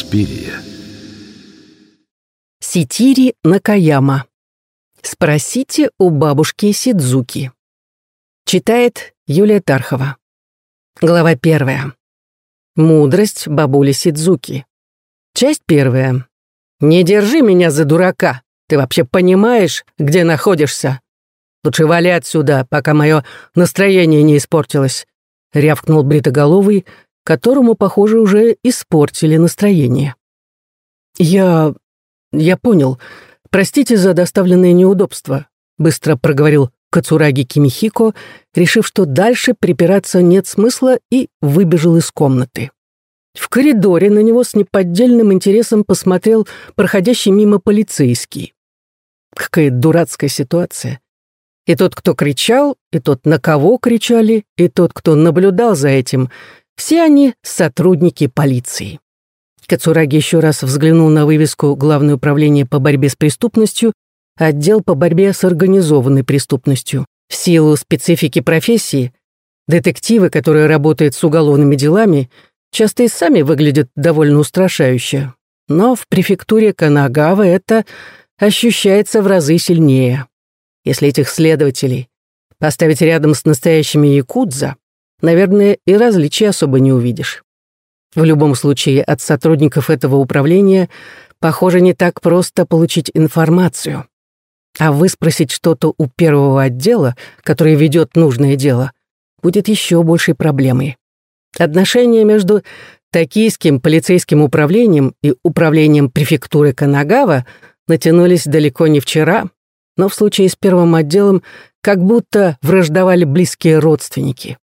Инспирия. Ситири Накаяма. Спросите у бабушки Сидзуки. Читает Юлия Тархова. Глава первая. Мудрость бабули Сидзуки. Часть первая. «Не держи меня за дурака. Ты вообще понимаешь, где находишься? Лучше вали отсюда, пока мое настроение не испортилось», — рявкнул бритоголовый, которому, похоже, уже испортили настроение. «Я... я понял. Простите за доставленные неудобства», — быстро проговорил Кацураги Кимихико, решив, что дальше припираться нет смысла, и выбежал из комнаты. В коридоре на него с неподдельным интересом посмотрел проходящий мимо полицейский. Какая дурацкая ситуация. И тот, кто кричал, и тот, на кого кричали, и тот, кто наблюдал за этим, все они сотрудники полиции. Кацураги еще раз взглянул на вывеску Главное управление по борьбе с преступностью отдел по борьбе с организованной преступностью. В силу специфики профессии, детективы, которые работают с уголовными делами, часто и сами выглядят довольно устрашающе. Но в префектуре Канагава это ощущается в разы сильнее. Если этих следователей поставить рядом с настоящими якудза, наверное, и различий особо не увидишь. В любом случае, от сотрудников этого управления, похоже, не так просто получить информацию. А выспросить что-то у первого отдела, который ведет нужное дело, будет еще большей проблемой. Отношения между Токийским полицейским управлением и управлением префектуры Канагава натянулись далеко не вчера, но в случае с первым отделом как будто враждовали близкие родственники.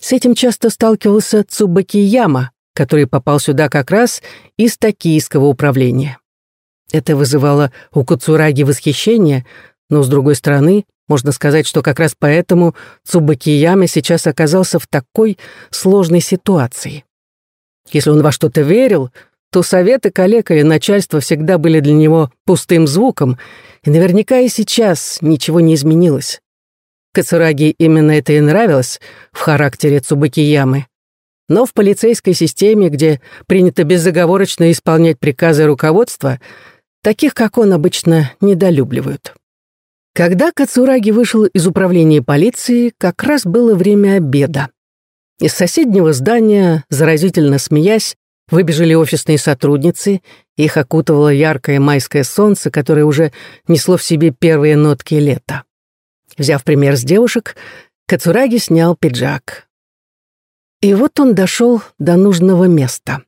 С этим часто сталкивался Цубакияма, который попал сюда как раз из токийского управления. Это вызывало у Куцураги восхищение, но, с другой стороны, можно сказать, что как раз поэтому Цубакияма сейчас оказался в такой сложной ситуации. Если он во что-то верил, то советы коллег или начальства всегда были для него пустым звуком, и наверняка и сейчас ничего не изменилось. Кацураги именно это и нравилось в характере Цубакиямы. Но в полицейской системе, где принято безоговорочно исполнять приказы руководства, Таких, как он, обычно недолюбливают. Когда Кацураги вышел из управления полиции, как раз было время обеда. Из соседнего здания, заразительно смеясь, выбежали офисные сотрудницы, их окутывало яркое майское солнце, которое уже несло в себе первые нотки лета. Взяв пример с девушек, Кацураги снял пиджак. И вот он дошел до нужного места.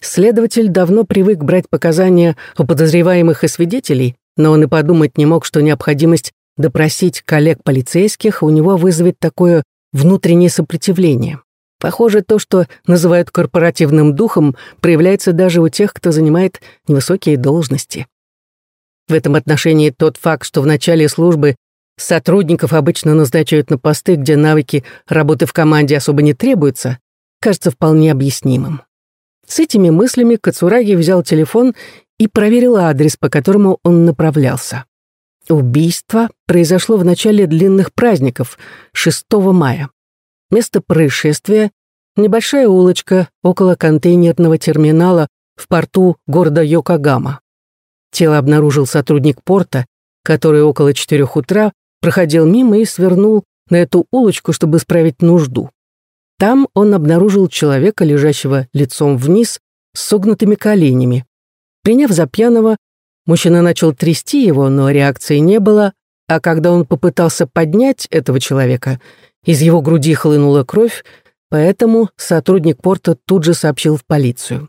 Следователь давно привык брать показания у подозреваемых и свидетелей, но он и подумать не мог, что необходимость допросить коллег полицейских у него вызовет такое внутреннее сопротивление. Похоже, то, что называют корпоративным духом, проявляется даже у тех, кто занимает невысокие должности. В этом отношении тот факт, что в начале службы сотрудников обычно назначают на посты, где навыки работы в команде особо не требуются, кажется вполне объяснимым. С этими мыслями Кацураги взял телефон и проверил адрес, по которому он направлялся. Убийство произошло в начале длинных праздников, 6 мая. Место происшествия — небольшая улочка около контейнерного терминала в порту города Йокогама. Тело обнаружил сотрудник порта, который около четырех утра проходил мимо и свернул на эту улочку, чтобы справить нужду. Там он обнаружил человека, лежащего лицом вниз, с согнутыми коленями. Приняв за пьяного, мужчина начал трясти его, но реакции не было, а когда он попытался поднять этого человека, из его груди хлынула кровь, поэтому сотрудник порта тут же сообщил в полицию.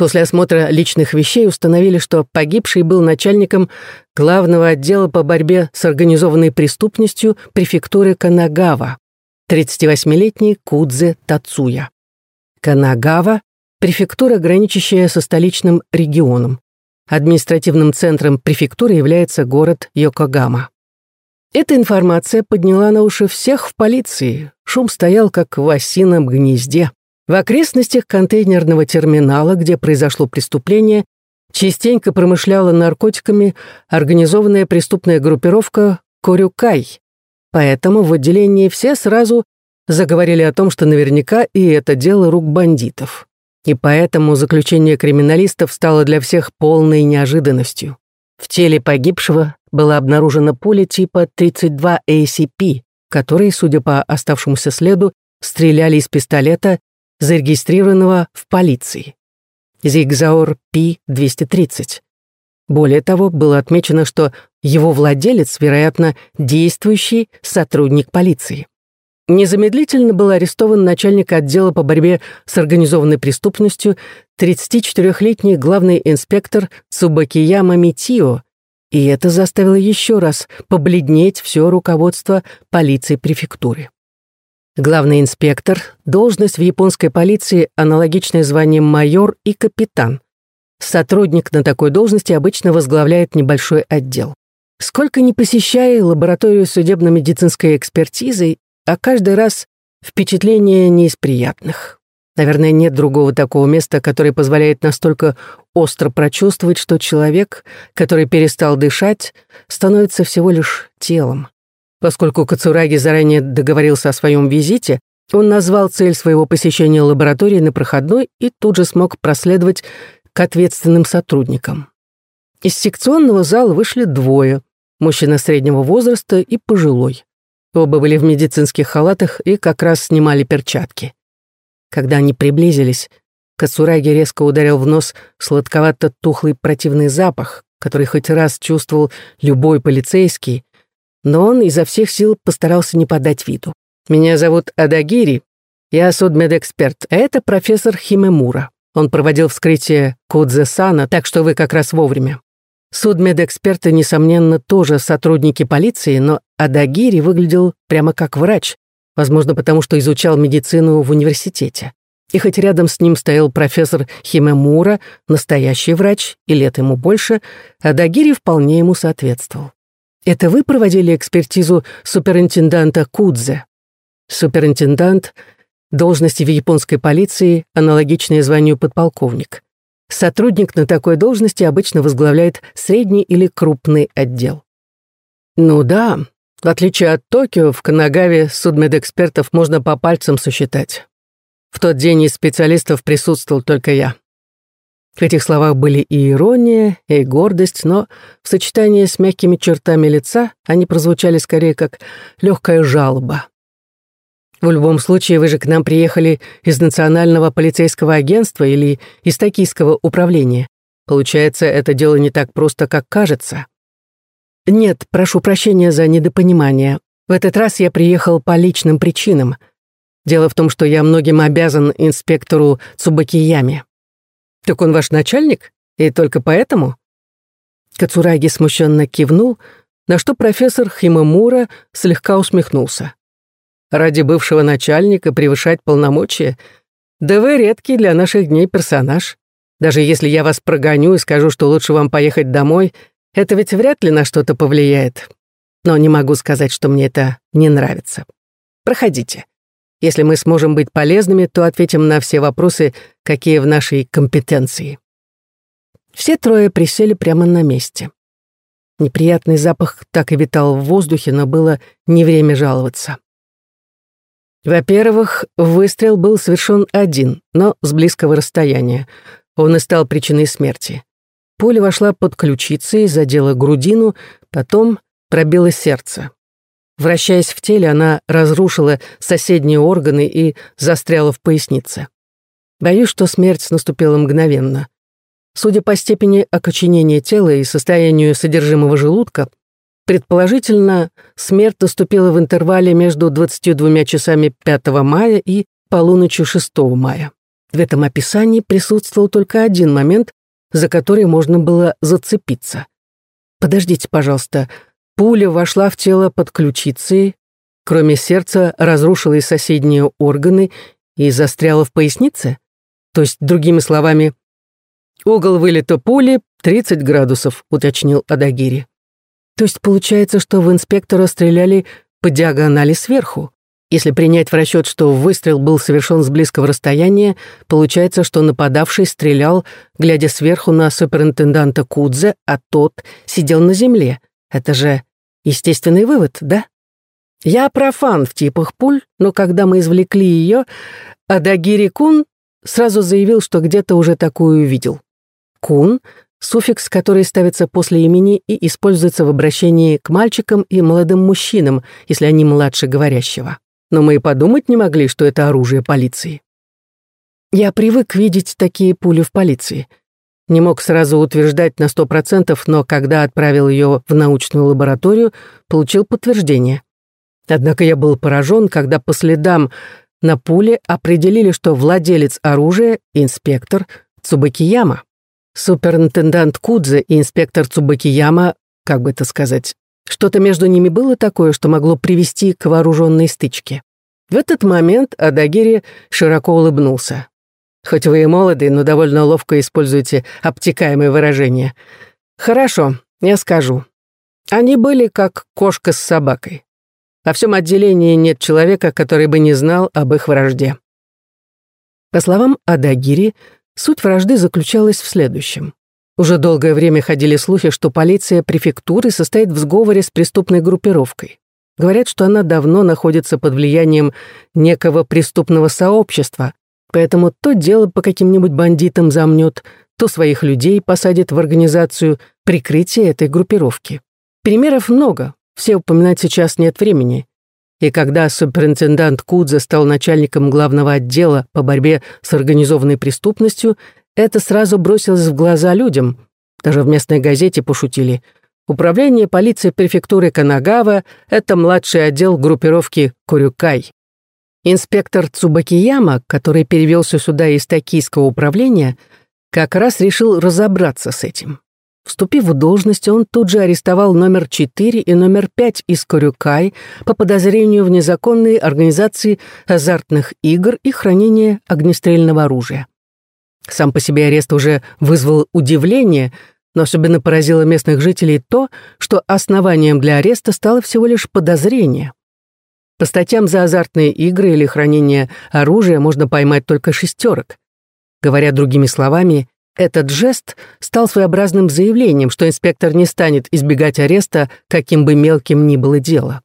После осмотра личных вещей установили, что погибший был начальником главного отдела по борьбе с организованной преступностью префектуры Канагава. 38-летний Кудзе Тацуя. Канагава – префектура, граничащая со столичным регионом. Административным центром префектуры является город Йокогама. Эта информация подняла на уши всех в полиции. Шум стоял, как в осином гнезде. В окрестностях контейнерного терминала, где произошло преступление, частенько промышляла наркотиками организованная преступная группировка «Корюкай», Поэтому в отделении все сразу заговорили о том, что наверняка и это дело рук бандитов. И поэтому заключение криминалистов стало для всех полной неожиданностью. В теле погибшего была обнаружена пуля типа 32 ACP, которые, судя по оставшемуся следу, стреляли из пистолета, зарегистрированного в полиции. Зигзаур Пи-230. Более того, было отмечено, что его владелец, вероятно, действующий сотрудник полиции. Незамедлительно был арестован начальник отдела по борьбе с организованной преступностью 34-летний главный инспектор Цубакияма Митио, и это заставило еще раз побледнеть все руководство полиции префектуры. Главный инспектор — должность в японской полиции, аналогичная званиям майор и капитан. Сотрудник на такой должности обычно возглавляет небольшой отдел. Сколько ни посещая лабораторию судебно-медицинской экспертизы, а каждый раз впечатление не из приятных. Наверное, нет другого такого места, которое позволяет настолько остро прочувствовать, что человек, который перестал дышать, становится всего лишь телом. Поскольку Кацураги заранее договорился о своем визите, он назвал цель своего посещения лаборатории на проходной и тут же смог проследовать к ответственным сотрудникам. Из секционного зала вышли двое, мужчина среднего возраста и пожилой. Оба были в медицинских халатах и как раз снимали перчатки. Когда они приблизились, Кацураги резко ударил в нос сладковато-тухлый противный запах, который хоть раз чувствовал любой полицейский, но он изо всех сил постарался не подать виду. «Меня зовут Адагири, я судмедэксперт, а это профессор Химемура. Он проводил вскрытие Кудзе-сана, так что вы как раз вовремя. Судмедэксперты, несомненно, тоже сотрудники полиции, но Адагири выглядел прямо как врач, возможно, потому что изучал медицину в университете. И хоть рядом с ним стоял профессор Химемура, настоящий врач, и лет ему больше, Адагири вполне ему соответствовал. Это вы проводили экспертизу суперинтенданта Кудзе? Суперинтендант — должности в японской полиции, аналогичное званию подполковник. Сотрудник на такой должности обычно возглавляет средний или крупный отдел. Ну да, в отличие от Токио, в Канагаве судмедэкспертов можно по пальцам сосчитать. В тот день из специалистов присутствовал только я. В этих словах были и ирония, и гордость, но в сочетании с мягкими чертами лица они прозвучали скорее как легкая жалоба. В любом случае, вы же к нам приехали из Национального полицейского агентства или из Токийского управления. Получается, это дело не так просто, как кажется. Нет, прошу прощения за недопонимание. В этот раз я приехал по личным причинам. Дело в том, что я многим обязан инспектору Цубакияме. «Так он ваш начальник? И только поэтому?» Кацураги смущенно кивнул, на что профессор Химамура слегка усмехнулся. «Ради бывшего начальника превышать полномочия? Да вы редкий для наших дней персонаж. Даже если я вас прогоню и скажу, что лучше вам поехать домой, это ведь вряд ли на что-то повлияет. Но не могу сказать, что мне это не нравится. Проходите. Если мы сможем быть полезными, то ответим на все вопросы, какие в нашей компетенции. Все трое присели прямо на месте. Неприятный запах так и витал в воздухе, но было не время жаловаться. Во-первых, выстрел был совершен один, но с близкого расстояния. Он и стал причиной смерти. Пуля вошла под ключицы, задела грудину, потом пробила сердце. Вращаясь в теле, она разрушила соседние органы и застряла в пояснице. Боюсь, что смерть наступила мгновенно. Судя по степени окоченения тела и состоянию содержимого желудка, предположительно, смерть наступила в интервале между 22 часами 5 мая и полуночью 6 мая. В этом описании присутствовал только один момент, за который можно было зацепиться. Подождите, пожалуйста, Пуля вошла в тело под ключицей, кроме сердца разрушила и соседние органы и застряла в пояснице? То есть, другими словами, угол вылета пули 30 градусов, уточнил Адагири. То есть получается, что в инспектора стреляли по диагонали сверху. Если принять в расчет, что выстрел был совершен с близкого расстояния, получается, что нападавший стрелял, глядя сверху на суперинтенданта Кудзе, а тот сидел на земле. Это же Естественный вывод, да? Я профан в типах пуль, но когда мы извлекли ее, Адагири Кун сразу заявил, что где-то уже такую видел. Кун — суффикс, который ставится после имени и используется в обращении к мальчикам и молодым мужчинам, если они младше говорящего. Но мы и подумать не могли, что это оружие полиции. Я привык видеть такие пули в полиции. Не мог сразу утверждать на сто процентов, но когда отправил ее в научную лабораторию, получил подтверждение. Однако я был поражен, когда по следам на пуле определили, что владелец оружия — инспектор Цубакияма. Суперинтендант Кудзе и инспектор Цубакияма, как бы это сказать, что-то между ними было такое, что могло привести к вооруженной стычке. В этот момент Адагири широко улыбнулся. «Хоть вы и молоды, но довольно ловко используете обтекаемые выражения. Хорошо, я скажу. Они были как кошка с собакой. Во всем отделении нет человека, который бы не знал об их вражде. По словам Адагири, суть вражды заключалась в следующем. Уже долгое время ходили слухи, что полиция префектуры состоит в сговоре с преступной группировкой. Говорят, что она давно находится под влиянием некого преступного сообщества, поэтому то дело по каким-нибудь бандитам замнет, то своих людей посадит в организацию прикрытия этой группировки. Примеров много, все упоминать сейчас нет времени. И когда суперинтендант Кудзе стал начальником главного отдела по борьбе с организованной преступностью, это сразу бросилось в глаза людям. Даже в местной газете пошутили. Управление полиции префектуры Канагава — это младший отдел группировки Курюкай. Инспектор Цубакияма, который перевелся сюда из токийского управления, как раз решил разобраться с этим. Вступив в должность, он тут же арестовал номер 4 и номер 5 из Корюкай по подозрению в незаконной организации азартных игр и хранения огнестрельного оружия. Сам по себе арест уже вызвал удивление, но особенно поразило местных жителей то, что основанием для ареста стало всего лишь подозрение. По статьям за азартные игры или хранение оружия можно поймать только шестерок. Говоря другими словами, этот жест стал своеобразным заявлением, что инспектор не станет избегать ареста, каким бы мелким ни было дело.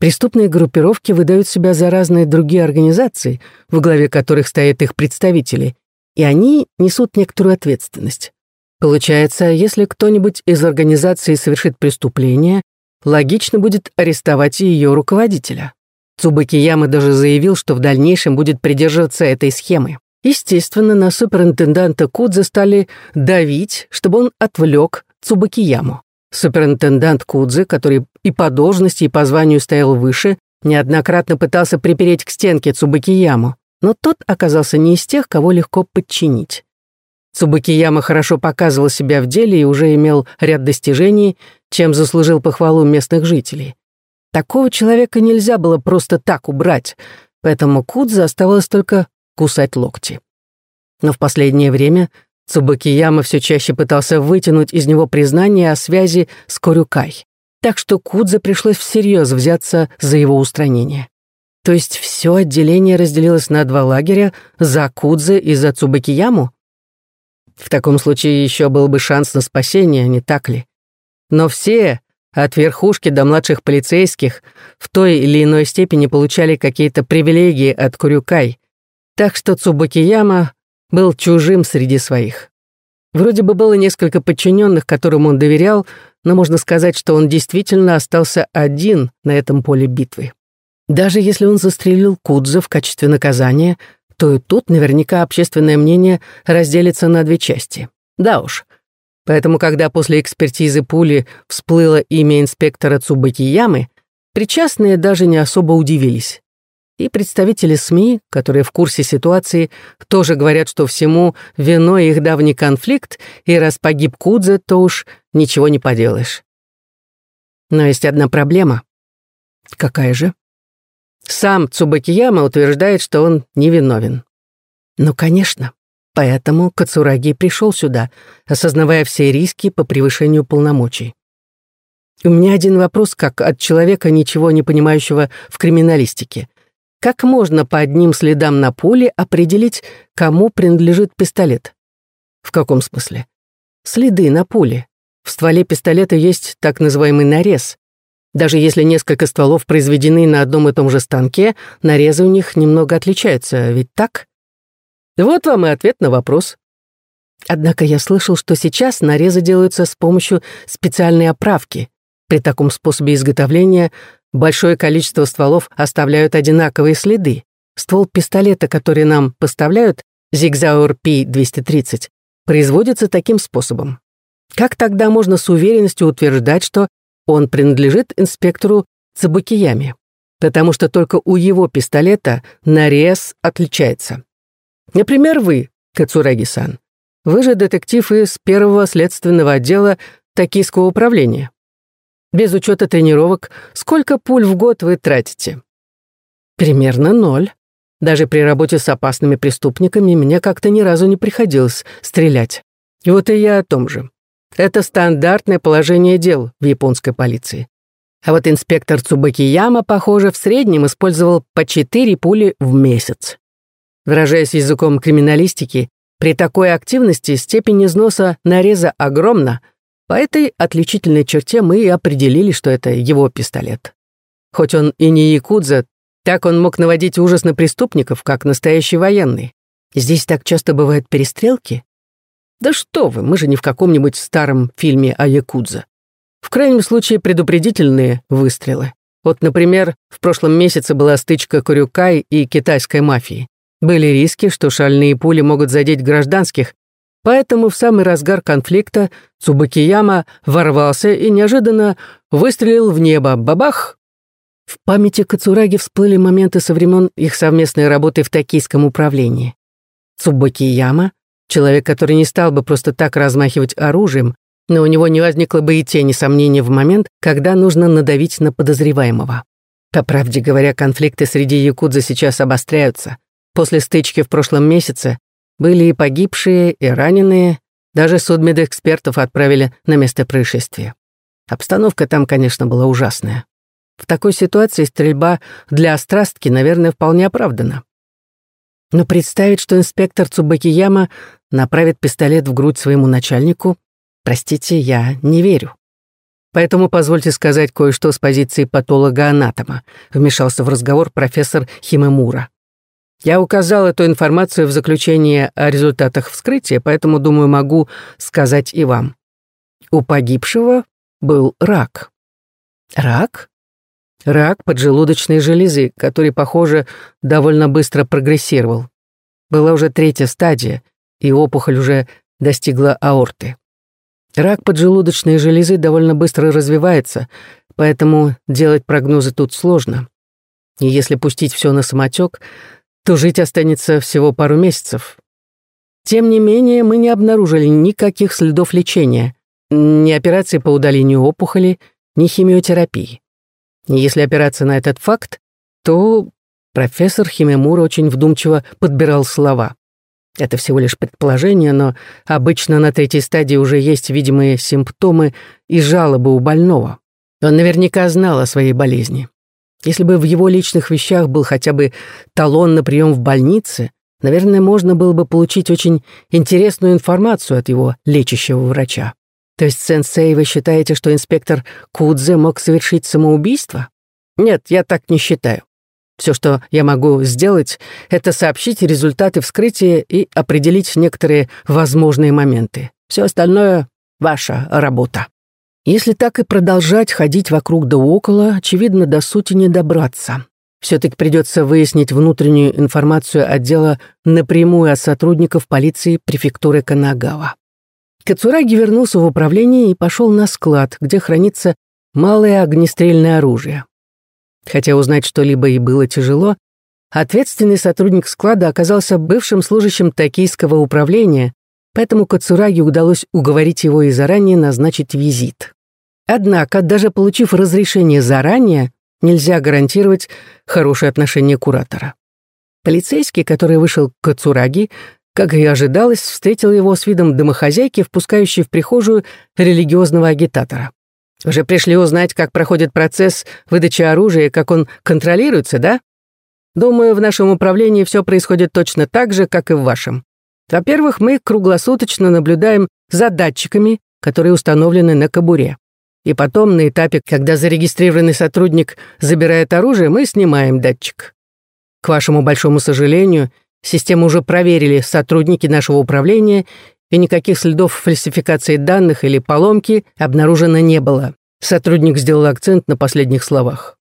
Преступные группировки выдают себя за разные другие организации, в главе которых стоят их представители, и они несут некоторую ответственность. Получается, если кто-нибудь из организации совершит преступление, логично будет арестовать и ее руководителя. Цубакияма даже заявил, что в дальнейшем будет придерживаться этой схемы. Естественно, на суперинтенданта Кудзе стали давить, чтобы он отвлек Цубакияму. Суперинтендант Кудзе, который и по должности, и по званию стоял выше, неоднократно пытался припереть к стенке Цубакияму, но тот оказался не из тех, кого легко подчинить. Цубакияма хорошо показывал себя в деле и уже имел ряд достижений, чем заслужил похвалу местных жителей. Такого человека нельзя было просто так убрать, поэтому Кудзе оставалось только кусать локти. Но в последнее время Цубакияма все чаще пытался вытянуть из него признание о связи с Корюкай. Так что Кудзе пришлось всерьез взяться за его устранение. То есть все отделение разделилось на два лагеря за Кудзе и за Цубакияму? В таком случае еще был бы шанс на спасение, не так ли? Но все, от верхушки до младших полицейских, в той или иной степени получали какие-то привилегии от Курюкай, так что Цубакияма был чужим среди своих. Вроде бы было несколько подчиненных, которым он доверял, но можно сказать, что он действительно остался один на этом поле битвы. Даже если он застрелил Кудза в качестве наказания, то и тут наверняка общественное мнение разделится на две части. Да уж. Поэтому, когда после экспертизы пули всплыло имя инспектора Цубакиямы, причастные даже не особо удивились. И представители СМИ, которые в курсе ситуации, тоже говорят, что всему виной их давний конфликт, и раз погиб Кудзе, то уж ничего не поделаешь. Но есть одна проблема. Какая же? Сам Цубакияма утверждает, что он невиновен. Ну, конечно. Поэтому Кацураги пришел сюда, осознавая все риски по превышению полномочий. У меня один вопрос, как от человека, ничего не понимающего в криминалистике. Как можно по одним следам на пуле определить, кому принадлежит пистолет? В каком смысле? Следы на пуле. В стволе пистолета есть так называемый нарез. Даже если несколько стволов произведены на одном и том же станке, нарезы у них немного отличаются, ведь так? Вот вам и ответ на вопрос. Однако я слышал, что сейчас нарезы делаются с помощью специальной оправки. При таком способе изготовления большое количество стволов оставляют одинаковые следы. Ствол пистолета, который нам поставляют, Зигзауэр P-230, производится таким способом. Как тогда можно с уверенностью утверждать, что он принадлежит инспектору Цабукияме? Потому что только у его пистолета нарез отличается. Например, вы, Кацураги-сан. Вы же детектив из первого следственного отдела Токийского управления. Без учета тренировок, сколько пуль в год вы тратите? Примерно ноль. Даже при работе с опасными преступниками мне как-то ни разу не приходилось стрелять. И вот и я о том же. Это стандартное положение дел в японской полиции. А вот инспектор Цубакияма, похоже, в среднем использовал по четыре пули в месяц. Выражаясь языком криминалистики, при такой активности степень износа нареза огромна, по этой отличительной черте мы и определили, что это его пистолет. Хоть он и не якудза, так он мог наводить ужас на преступников, как настоящий военный. Здесь так часто бывают перестрелки. Да что вы, мы же не в каком-нибудь старом фильме о якудза. В крайнем случае предупредительные выстрелы. Вот, например, в прошлом месяце была стычка Курюкай и китайской мафии. Были риски, что шальные пули могут задеть гражданских, поэтому в самый разгар конфликта Цубакияма ворвался и неожиданно выстрелил в небо. Бабах! В памяти Кацураги всплыли моменты со времен их совместной работы в токийском управлении. Цубакияма — человек, который не стал бы просто так размахивать оружием, но у него не возникло бы и тени сомнений в момент, когда нужно надавить на подозреваемого. По правде говоря, конфликты среди якудза сейчас обостряются. После стычки в прошлом месяце были и погибшие, и раненые, даже судмедэкспертов отправили на место происшествия. Обстановка там, конечно, была ужасная. В такой ситуации стрельба для острастки, наверное, вполне оправдана. Но представить, что инспектор Цубакияма направит пистолет в грудь своему начальнику, простите, я не верю. Поэтому позвольте сказать кое-что с позиции патолога-анатома, вмешался в разговор профессор Химемура. Я указал эту информацию в заключении о результатах вскрытия, поэтому, думаю, могу сказать и вам. У погибшего был рак. Рак? Рак поджелудочной железы, который, похоже, довольно быстро прогрессировал. Была уже третья стадия, и опухоль уже достигла аорты. Рак поджелудочной железы довольно быстро развивается, поэтому делать прогнозы тут сложно. И если пустить все на самотек, то жить останется всего пару месяцев. Тем не менее, мы не обнаружили никаких следов лечения, ни операции по удалению опухоли, ни химиотерапии. Если опираться на этот факт, то профессор Химемура очень вдумчиво подбирал слова. Это всего лишь предположение, но обычно на третьей стадии уже есть видимые симптомы и жалобы у больного. Он наверняка знал о своей болезни. Если бы в его личных вещах был хотя бы талон на прием в больнице, наверное, можно было бы получить очень интересную информацию от его лечащего врача. То есть, сенсей, вы считаете, что инспектор Кудзе мог совершить самоубийство? Нет, я так не считаю. Все, что я могу сделать, это сообщить результаты вскрытия и определить некоторые возможные моменты. Все остальное — ваша работа. Если так и продолжать ходить вокруг да около, очевидно, до сути не добраться. Все-таки придется выяснить внутреннюю информацию отдела напрямую от сотрудников полиции префектуры Канагава. Кацураги вернулся в управление и пошел на склад, где хранится малое огнестрельное оружие. Хотя узнать что-либо и было тяжело, ответственный сотрудник склада оказался бывшим служащим токийского управления, поэтому Кацураги удалось уговорить его и заранее назначить визит. Однако, даже получив разрешение заранее, нельзя гарантировать хорошее отношение куратора. Полицейский, который вышел к Кацураги, как и ожидалось, встретил его с видом домохозяйки, впускающей в прихожую религиозного агитатора. «Уже пришли узнать, как проходит процесс выдачи оружия, как он контролируется, да? Думаю, в нашем управлении все происходит точно так же, как и в вашем. Во-первых, мы круглосуточно наблюдаем за датчиками, которые установлены на кобуре. И потом, на этапе, когда зарегистрированный сотрудник забирает оружие, мы снимаем датчик. К вашему большому сожалению, Систему уже проверили сотрудники нашего управления, и никаких следов фальсификации данных или поломки обнаружено не было. Сотрудник сделал акцент на последних словах.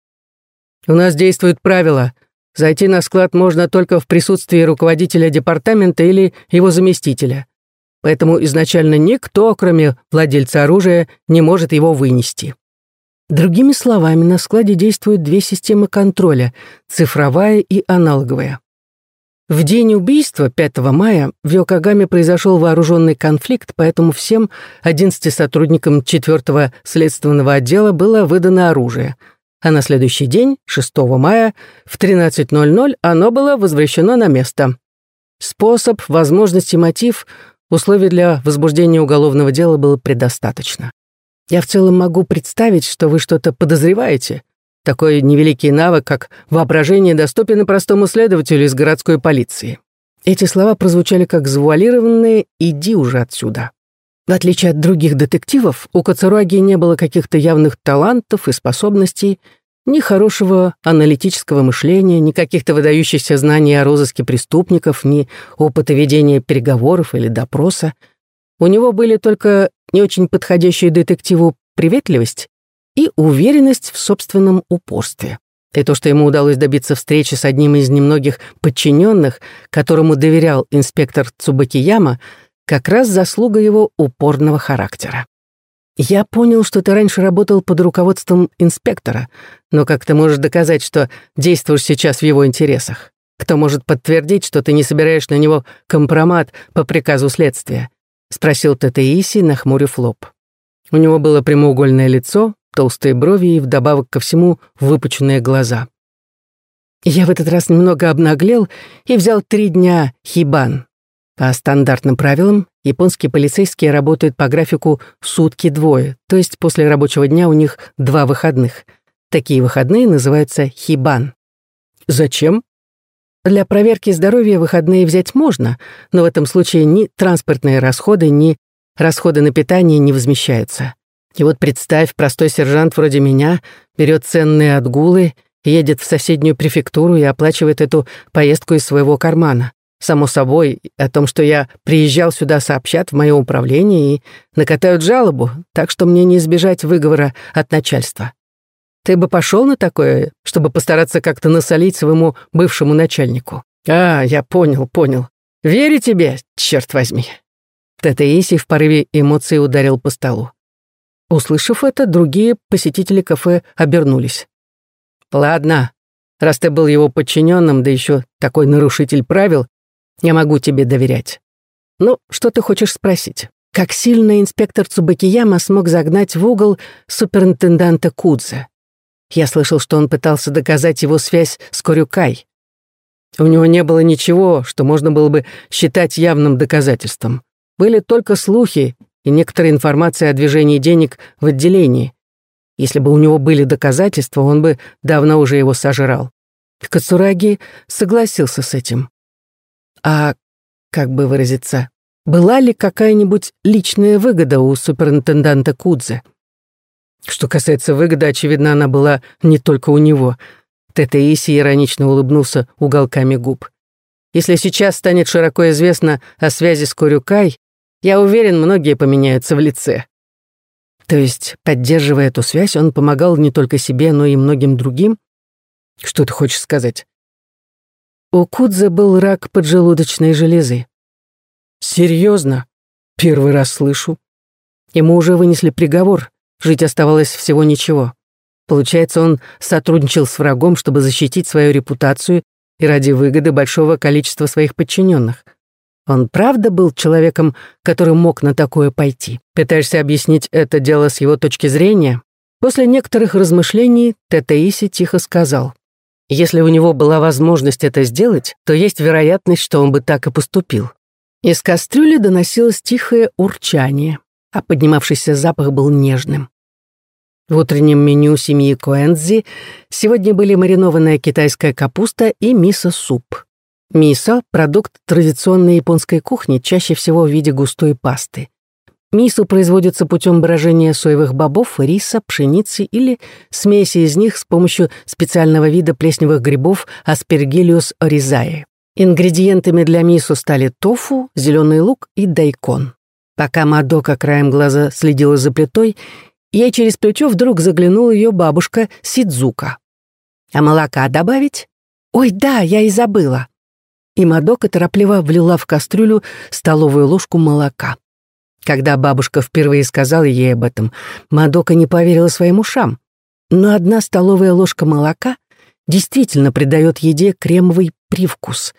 У нас действует правило. Зайти на склад можно только в присутствии руководителя департамента или его заместителя. Поэтому изначально никто, кроме владельца оружия, не может его вынести. Другими словами, на складе действуют две системы контроля — цифровая и аналоговая. В день убийства, 5 мая, в Йокогаме произошел вооруженный конфликт, поэтому всем 11 сотрудникам 4 следственного отдела было выдано оружие. А на следующий день, 6 мая, в 13.00 оно было возвращено на место. Способ, возможность и мотив, условий для возбуждения уголовного дела было предостаточно. Я в целом могу представить, что вы что-то подозреваете, такой невеликий навык, как воображение, доступен и простому следователю из городской полиции. Эти слова прозвучали как завуалированные «иди уже отсюда». В отличие от других детективов, у Кацураги не было каких-то явных талантов и способностей, ни хорошего аналитического мышления, ни каких-то выдающихся знаний о розыске преступников, ни опыта ведения переговоров или допроса. У него были только не очень подходящие детективу приветливость и уверенность в собственном упорстве. И то, что ему удалось добиться встречи с одним из немногих подчиненных, которому доверял инспектор Цубакияма, как раз заслуга его упорного характера. «Я понял, что ты раньше работал под руководством инспектора, но как ты можешь доказать, что действуешь сейчас в его интересах? Кто может подтвердить, что ты не собираешь на него компромат по приказу следствия?» — спросил Татеиси, нахмурив лоб. У него было прямоугольное лицо, толстые брови и вдобавок ко всему выпученные глаза. Я в этот раз немного обнаглел и взял три дня хибан. По стандартным правилам, японские полицейские работают по графику сутки двое, то есть после рабочего дня у них два выходных. Такие выходные называются хибан. Зачем? Для проверки здоровья выходные взять можно, но в этом случае ни транспортные расходы, ни расходы на питание не возмещаются. И вот представь, простой сержант вроде меня берет ценные отгулы, едет в соседнюю префектуру и оплачивает эту поездку из своего кармана. Само собой, о том, что я приезжал сюда, сообщат в мое управление и накатают жалобу, так что мне не избежать выговора от начальства. Ты бы пошел на такое, чтобы постараться как-то насолить своему бывшему начальнику? А, я понял, понял. Верю тебе, черт возьми. Татеиси в порыве эмоций ударил по столу. Услышав это, другие посетители кафе обернулись. «Ладно, раз ты был его подчиненным, да еще такой нарушитель правил, я могу тебе доверять. Ну, что ты хочешь спросить? Как сильно инспектор Цубакияма смог загнать в угол суперинтенданта Кудзе? Я слышал, что он пытался доказать его связь с Корюкай. У него не было ничего, что можно было бы считать явным доказательством. Были только слухи и некоторая информация о движении денег в отделении. Если бы у него были доказательства, он бы давно уже его сожрал. Кацураги согласился с этим. А, как бы выразиться, была ли какая-нибудь личная выгода у суперинтенданта Кудзе? Что касается выгоды, очевидно, она была не только у него. Тетеиси иронично улыбнулся уголками губ. Если сейчас станет широко известно о связи с Корюкай, я уверен, многие поменяются в лице. То есть, поддерживая эту связь, он помогал не только себе, но и многим другим? Что ты хочешь сказать? У Кудзе был рак поджелудочной железы. Серьезно? Первый раз слышу. Ему уже вынесли приговор, жить оставалось всего ничего. Получается, он сотрудничал с врагом, чтобы защитить свою репутацию и ради выгоды большого количества своих подчиненных. Он правда был человеком, который мог на такое пойти? Пытаешься объяснить это дело с его точки зрения? После некоторых размышлений Тетеиси тихо сказал. Если у него была возможность это сделать, то есть вероятность, что он бы так и поступил. Из кастрюли доносилось тихое урчание, а поднимавшийся запах был нежным. В утреннем меню семьи Коэнзи сегодня были маринованная китайская капуста и мисо-суп. Мисо – продукт традиционной японской кухни, чаще всего в виде густой пасты. Мисо производится путем брожения соевых бобов, риса, пшеницы или смеси из них с помощью специального вида плесневых грибов Aspergillus oryzae. Ингредиентами для мису стали тофу, зеленый лук и дайкон. Пока Мадока краем глаза следила за плитой, ей через плечо вдруг заглянула ее бабушка Сидзука. «А молока добавить?» «Ой, да, я и забыла». И Мадока торопливо влила в кастрюлю столовую ложку молока. Когда бабушка впервые сказала ей об этом, Мадока не поверила своим ушам. Но одна столовая ложка молока действительно придает еде кремовый привкус,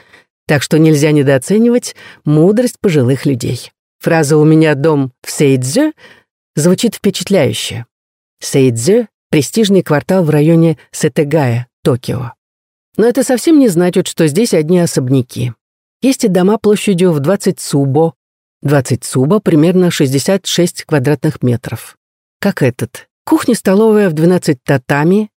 так что нельзя недооценивать мудрость пожилых людей. Фраза «У меня дом в Сейдзе» звучит впечатляюще. Сейдзе — престижный квартал в районе Сетегая, Токио. Но это совсем не значит, что здесь одни особняки. Есть и дома площадью в 20 субо. 20 субо — примерно 66 квадратных метров. Как этот. Кухня-столовая в 12 татами,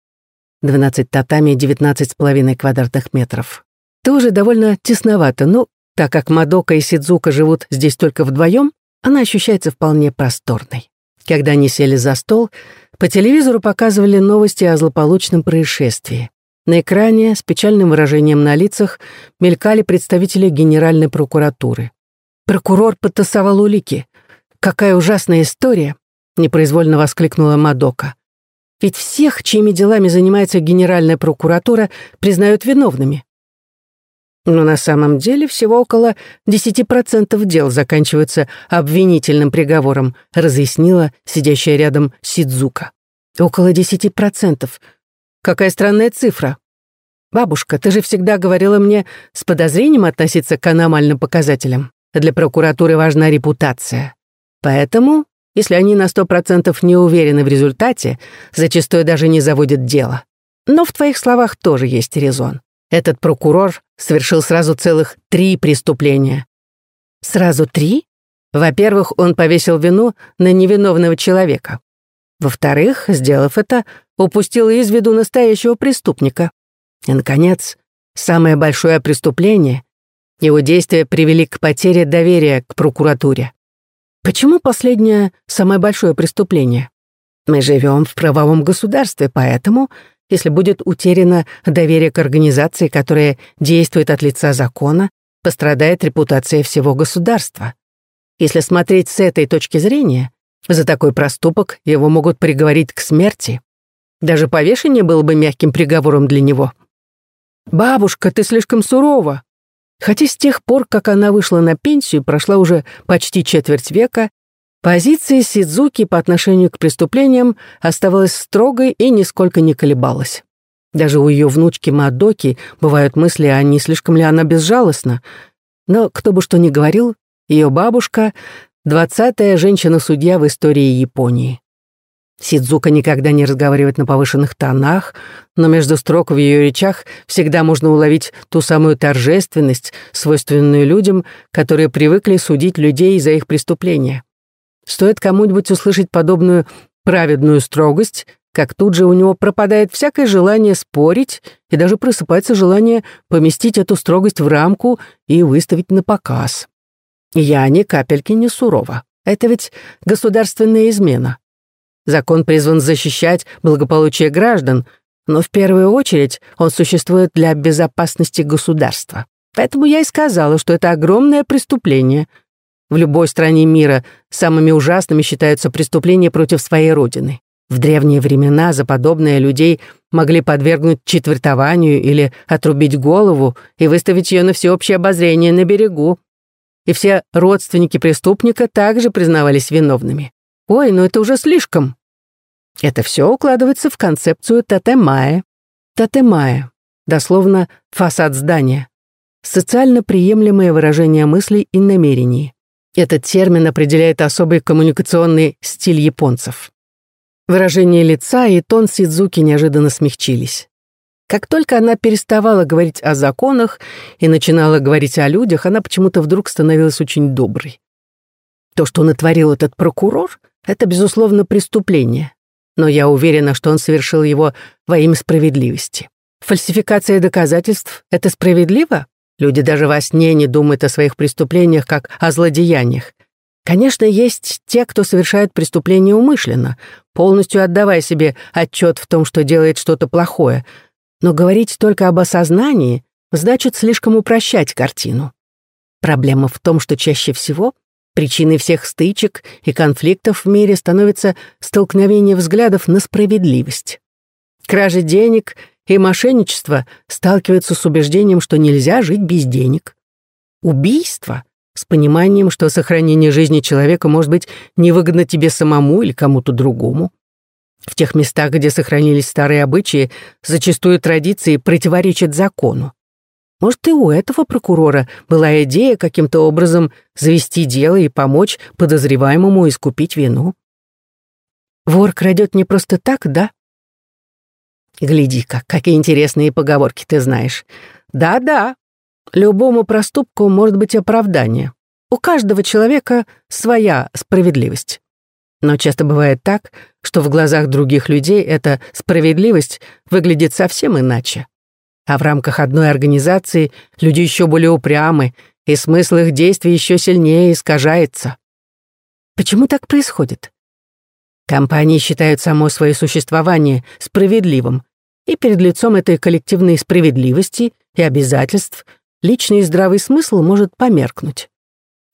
12 татами — 19,5 квадратных метров. Тоже довольно тесновато, но так как Мадока и Сидзука живут здесь только вдвоем, она ощущается вполне просторной. Когда они сели за стол, по телевизору показывали новости о злополучном происшествии. На экране с печальным выражением на лицах мелькали представители Генеральной прокуратуры. Прокурор подтасовал улики. «Какая ужасная история!» — непроизвольно воскликнула Мадока. «Ведь всех, чьими делами занимается Генеральная прокуратура, признают виновными. Но на самом деле всего около 10% дел заканчиваются обвинительным приговором, разъяснила сидящая рядом Сидзука. Около 10%. Какая странная цифра. Бабушка, ты же всегда говорила мне с подозрением относиться к аномальным показателям. Для прокуратуры важна репутация. Поэтому, если они на 100% не уверены в результате, зачастую даже не заводят дело. Но в твоих словах тоже есть резон. Этот прокурор совершил сразу целых три преступления. Сразу три? Во-первых, он повесил вину на невиновного человека. Во-вторых, сделав это, упустил из виду настоящего преступника. И, наконец, самое большое преступление — его действия привели к потере доверия к прокуратуре. Почему последнее — самое большое преступление? Мы живем в правовом государстве, поэтому если будет утеряно доверие к организации, которая действует от лица закона, пострадает репутация всего государства. Если смотреть с этой точки зрения, за такой проступок его могут приговорить к смерти. Даже повешение было бы мягким приговором для него. «Бабушка, ты слишком сурова». Хотя с тех пор, как она вышла на пенсию, прошла уже почти четверть века, Позиция Сидзуки по отношению к преступлениям оставалась строгой и нисколько не колебалась. Даже у ее внучки Мадоки бывают мысли, а не слишком ли она безжалостна. Но кто бы что ни говорил, ее бабушка — двадцатая женщина-судья в истории Японии. Сидзука никогда не разговаривает на повышенных тонах, но между строк в ее речах всегда можно уловить ту самую торжественность, свойственную людям, которые привыкли судить людей за их преступления. Стоит кому-нибудь услышать подобную праведную строгость, как тут же у него пропадает всякое желание спорить и даже просыпается желание поместить эту строгость в рамку и выставить на показ. Я ни капельки не сурова. Это ведь государственная измена. Закон призван защищать благополучие граждан, но в первую очередь он существует для безопасности государства. Поэтому я и сказала, что это огромное преступление — в любой стране мира самыми ужасными считаются преступления против своей родины. В древние времена за подобное людей могли подвергнуть четвертованию или отрубить голову и выставить ее на всеобщее обозрение на берегу. И все родственники преступника также признавались виновными. Ой, ну это уже слишком. Это все укладывается в концепцию татемая. Татемая, дословно фасад здания. Социально приемлемое выражение мыслей и намерений. Этот термин определяет особый коммуникационный стиль японцев. Выражение лица и тон Сидзуки неожиданно смягчились. Как только она переставала говорить о законах и начинала говорить о людях, она почему-то вдруг становилась очень доброй. То, что натворил этот прокурор, это, безусловно, преступление. Но я уверена, что он совершил его во имя справедливости. Фальсификация доказательств — это справедливо? Люди даже во сне не думают о своих преступлениях как о злодеяниях. Конечно, есть те, кто совершает преступления умышленно, полностью отдавая себе отчет в том, что делает что-то плохое. Но говорить только об осознании значит слишком упрощать картину. Проблема в том, что чаще всего причиной всех стычек и конфликтов в мире становится столкновение взглядов на справедливость. Кражи денег и мошенничество сталкиваются с убеждением, что нельзя жить без денег. Убийство с пониманием, что сохранение жизни человека может быть невыгодно тебе самому или кому-то другому. В тех местах, где сохранились старые обычаи, зачастую традиции противоречат закону. Может, и у этого прокурора была идея каким-то образом завести дело и помочь подозреваемому искупить вину. Вор крадет не просто так, да? Гляди-ка, какие интересные поговорки ты знаешь. Да-да, любому проступку может быть оправдание. У каждого человека своя справедливость. Но часто бывает так, что в глазах других людей эта справедливость выглядит совсем иначе. А в рамках одной организации люди еще более упрямы, и смысл их действий еще сильнее искажается. Почему так происходит? Компании считают само свое существование справедливым, и перед лицом этой коллективной справедливости и обязательств личный здравый смысл может померкнуть.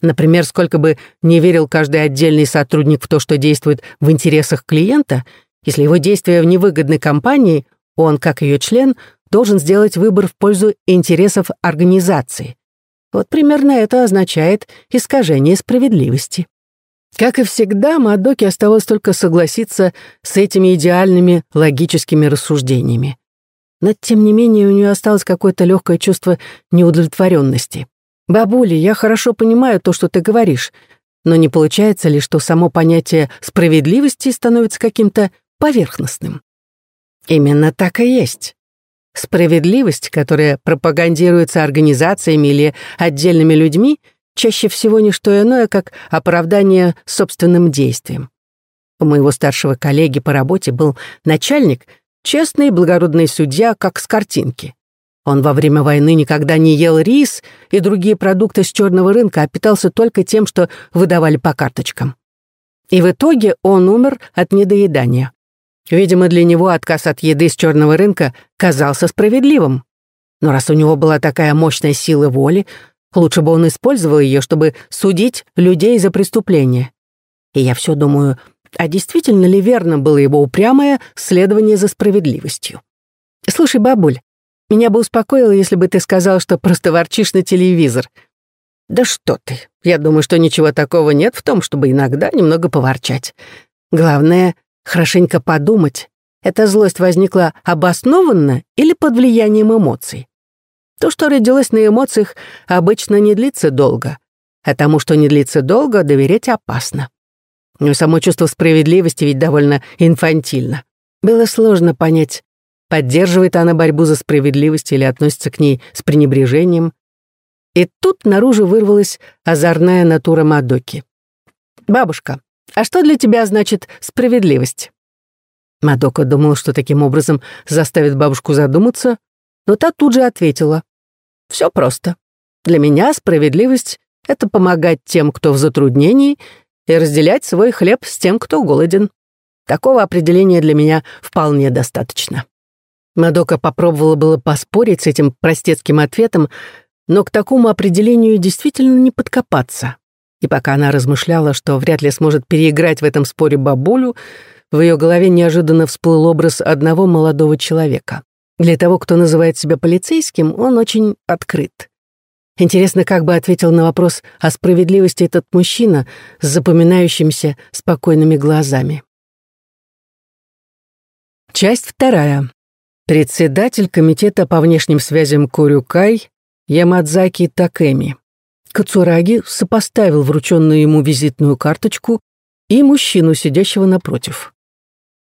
Например, сколько бы не верил каждый отдельный сотрудник в то, что действует в интересах клиента, если его действия в невыгодной компании, он, как ее член, должен сделать выбор в пользу интересов организации. Вот примерно это означает искажение справедливости. Как и всегда, Мадоки оставалось только согласиться с этими идеальными логическими рассуждениями. Но, тем не менее, у нее осталось какое-то легкое чувство неудовлетворенности. «Бабуля, я хорошо понимаю то, что ты говоришь, но не получается ли, что само понятие справедливости становится каким-то поверхностным?» Именно так и есть. Справедливость, которая пропагандируется организациями или отдельными людьми — чаще всего не что иное, как оправдание собственным действием. У моего старшего коллеги по работе был начальник, честный и благородный судья, как с картинки. Он во время войны никогда не ел рис и другие продукты с черного рынка, а питался только тем, что выдавали по карточкам. И в итоге он умер от недоедания. Видимо, для него отказ от еды с черного рынка казался справедливым. Но раз у него была такая мощная сила воли, Лучше бы он использовал ее, чтобы судить людей за преступления. И я все думаю, а действительно ли верно было его упрямое следование за справедливостью? Слушай, бабуль, меня бы успокоило, если бы ты сказал, что просто ворчишь на телевизор. Да что ты, я думаю, что ничего такого нет в том, чтобы иногда немного поворчать. Главное, хорошенько подумать, эта злость возникла обоснованно или под влиянием эмоций. То, что родилось на эмоциях, обычно не длится долго. А тому, что не длится долго, доверять опасно. Но само чувство справедливости ведь довольно инфантильно. Было сложно понять, поддерживает она борьбу за справедливость или относится к ней с пренебрежением. И тут наружу вырвалась озорная натура Мадоки. «Бабушка, а что для тебя значит справедливость?» Мадока думала, что таким образом заставит бабушку задуматься, но та тут же ответила. «Все просто. Для меня справедливость — это помогать тем, кто в затруднении, и разделять свой хлеб с тем, кто голоден. Такого определения для меня вполне достаточно». Мадока попробовала было поспорить с этим простецким ответом, но к такому определению действительно не подкопаться. И пока она размышляла, что вряд ли сможет переиграть в этом споре бабулю, в ее голове неожиданно всплыл образ одного молодого человека. Для того, кто называет себя полицейским, он очень открыт. Интересно, как бы ответил на вопрос о справедливости этот мужчина с запоминающимися спокойными глазами. Часть вторая. Председатель комитета по внешним связям Курюкай Ямадзаки Такэми. Кацураги сопоставил врученную ему визитную карточку и мужчину, сидящего напротив.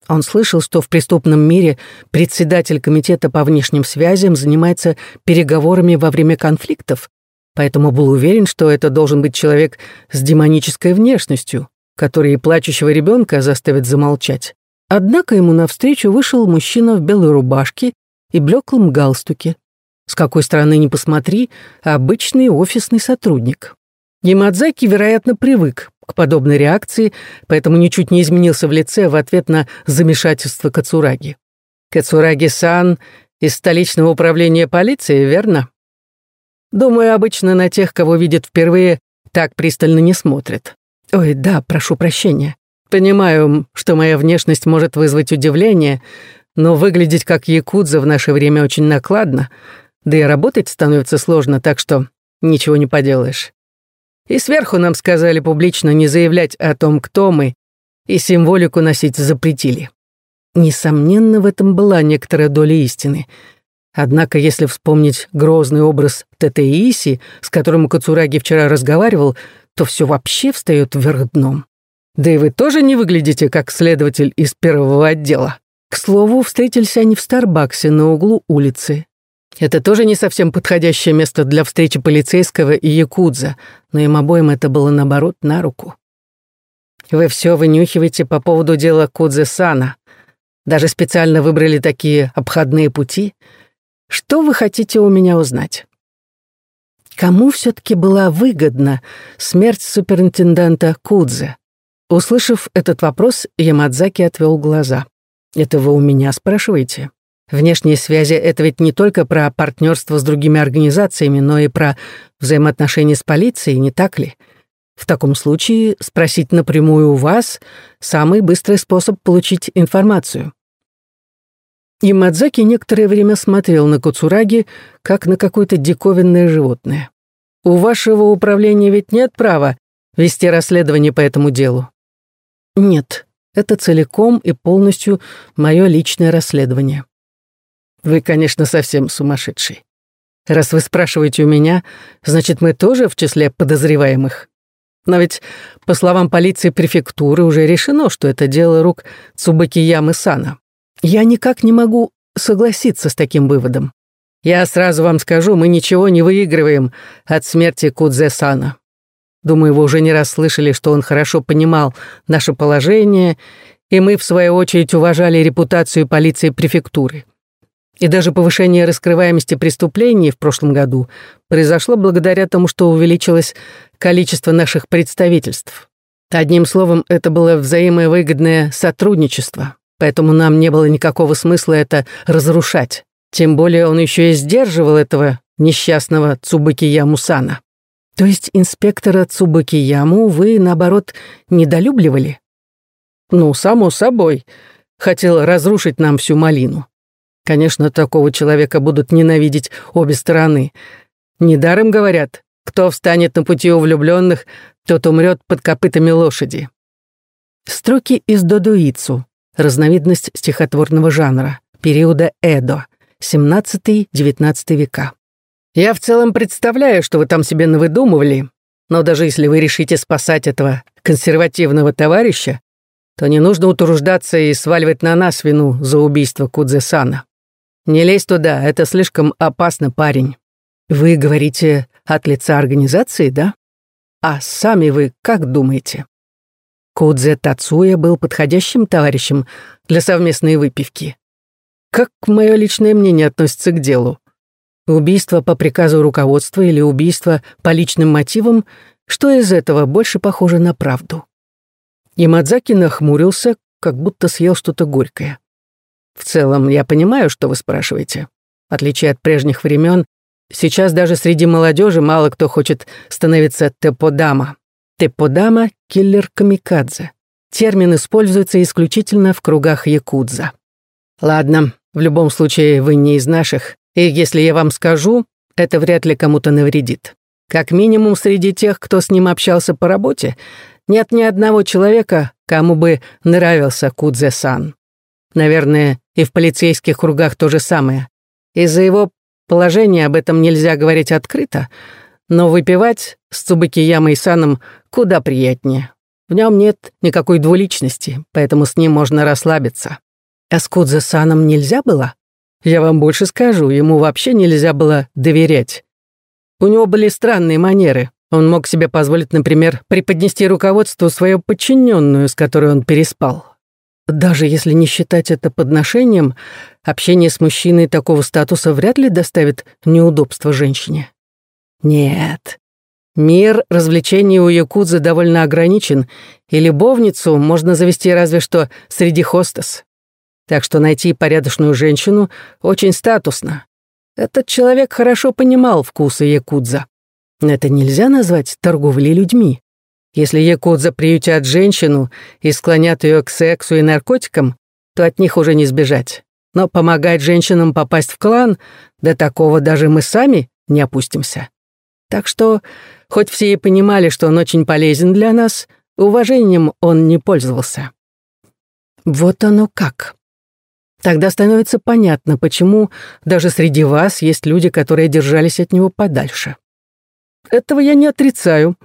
Он слышал, что в преступном мире председатель комитета по внешним связям занимается переговорами во время конфликтов, поэтому был уверен, что это должен быть человек с демонической внешностью, который и плачущего ребенка заставит замолчать. Однако ему навстречу вышел мужчина в белой рубашке и блеклом галстуке. С какой стороны ни посмотри, обычный офисный сотрудник. Ямадзаки, вероятно, привык к подобной реакции, поэтому ничуть не изменился в лице в ответ на замешательство Кацураги. «Кацураги-сан, Из столичного управления полиции, верно? Думаю, обычно на тех, кого видят впервые, так пристально не смотрят. Ой, да, прошу прощения. Понимаю, что моя внешность может вызвать удивление, но выглядеть как якудза в наше время очень накладно, да и работать становится сложно, так что ничего не поделаешь. И сверху нам сказали публично не заявлять о том, кто мы, и символику носить запретили. Несомненно, в этом была некоторая доля истины. Однако, если вспомнить грозный образ Тетеиси, с которым Кацураги вчера разговаривал, то все вообще встает вверх дном. Да и вы тоже не выглядите как следователь из первого отдела. К слову, встретились они в Старбаксе на углу улицы. Это тоже не совсем подходящее место для встречи полицейского и якудза, но им обоим это было наоборот на руку. Вы все вынюхиваете по поводу дела Кудзе-сана. Даже специально выбрали такие обходные пути. Что вы хотите у меня узнать? Кому все-таки была выгодна смерть суперинтенданта Кудзе? Услышав этот вопрос, Ямадзаки отвел глаза. «Это вы у меня спрашиваете?» Внешние связи — это ведь не только про партнерство с другими организациями, но и про взаимоотношения с полицией, не так ли? В таком случае спросить напрямую у вас — самый быстрый способ получить информацию. И Мадзаки некоторое время смотрел на Куцураги, как на какое-то диковинное животное. «У вашего управления ведь нет права вести расследование по этому делу?» «Нет, это целиком и полностью мое личное расследование». Вы, конечно, совсем сумасшедший. Раз вы спрашиваете у меня, значит, мы тоже в числе подозреваемых. Но ведь, по словам полиции префектуры, уже решено, что это дело рук Цубакиямы Сана. Я никак не могу согласиться с таким выводом. Я сразу вам скажу, мы ничего не выигрываем от смерти Кудзе Сана. Думаю, вы уже не раз слышали, что он хорошо понимал наше положение, и мы, в свою очередь, уважали репутацию полиции префектуры. И даже повышение раскрываемости преступлений в прошлом году произошло благодаря тому, что увеличилось количество наших представительств. Одним словом, это было взаимовыгодное сотрудничество, поэтому нам не было никакого смысла это разрушать. Тем более он еще и сдерживал этого несчастного Цубакияму Сана. То есть инспектора Цубакияму вы, наоборот, недолюбливали? Ну, само собой. Хотел разрушить нам всю малину. Конечно, такого человека будут ненавидеть обе стороны. Недаром говорят, кто встанет на пути у влюбленных, тот умрет под копытами лошади. Строки из Додуицу, разновидность стихотворного жанра, периода Эдо, 17-19 века. Я в целом представляю, что вы там себе навыдумывали, но даже если вы решите спасать этого консервативного товарища, то не нужно утруждаться и сваливать на нас вину за убийство Кудзесана. «Не лезь туда, это слишком опасно, парень. Вы говорите от лица организации, да? А сами вы как думаете?» Кудзе Тацуя был подходящим товарищем для совместной выпивки. Как мое личное мнение относится к делу? Убийство по приказу руководства или убийство по личным мотивам, что из этого больше похоже на правду? Ямадзаки нахмурился, как будто съел что-то горькое. В целом, я понимаю, что вы спрашиваете. В отличие от прежних времен, сейчас даже среди молодежи мало кто хочет становиться теподама. Теподама — киллер-камикадзе. Термин используется исключительно в кругах якудза. Ладно, в любом случае вы не из наших, и если я вам скажу, это вряд ли кому-то навредит. Как минимум среди тех, кто с ним общался по работе, нет ни одного человека, кому бы нравился Кудзе-сан. Наверное, и в полицейских кругах то же самое. Из-за его положения об этом нельзя говорить открыто, но выпивать с Цубакиямой Саном куда приятнее. В нем нет никакой двуличности, поэтому с ним можно расслабиться. А с Кудзе Саном нельзя было? Я вам больше скажу, ему вообще нельзя было доверять. У него были странные манеры. Он мог себе позволить, например, преподнести руководству свою подчиненную, с которой он переспал. Даже если не считать это подношением, общение с мужчиной такого статуса вряд ли доставит неудобства женщине. Нет. Мир развлечений у якудзы довольно ограничен, и любовницу можно завести разве что среди хостес. Так что найти порядочную женщину очень статусно. Этот человек хорошо понимал вкусы якудза. Это нельзя назвать торговлей людьми. Если якудза приютят женщину и склонят ее к сексу и наркотикам, то от них уже не сбежать. Но помогать женщинам попасть в клан, до такого даже мы сами не опустимся. Так что, хоть все и понимали, что он очень полезен для нас, уважением он не пользовался. Вот оно как. Тогда становится понятно, почему даже среди вас есть люди, которые держались от него подальше. Этого я не отрицаю,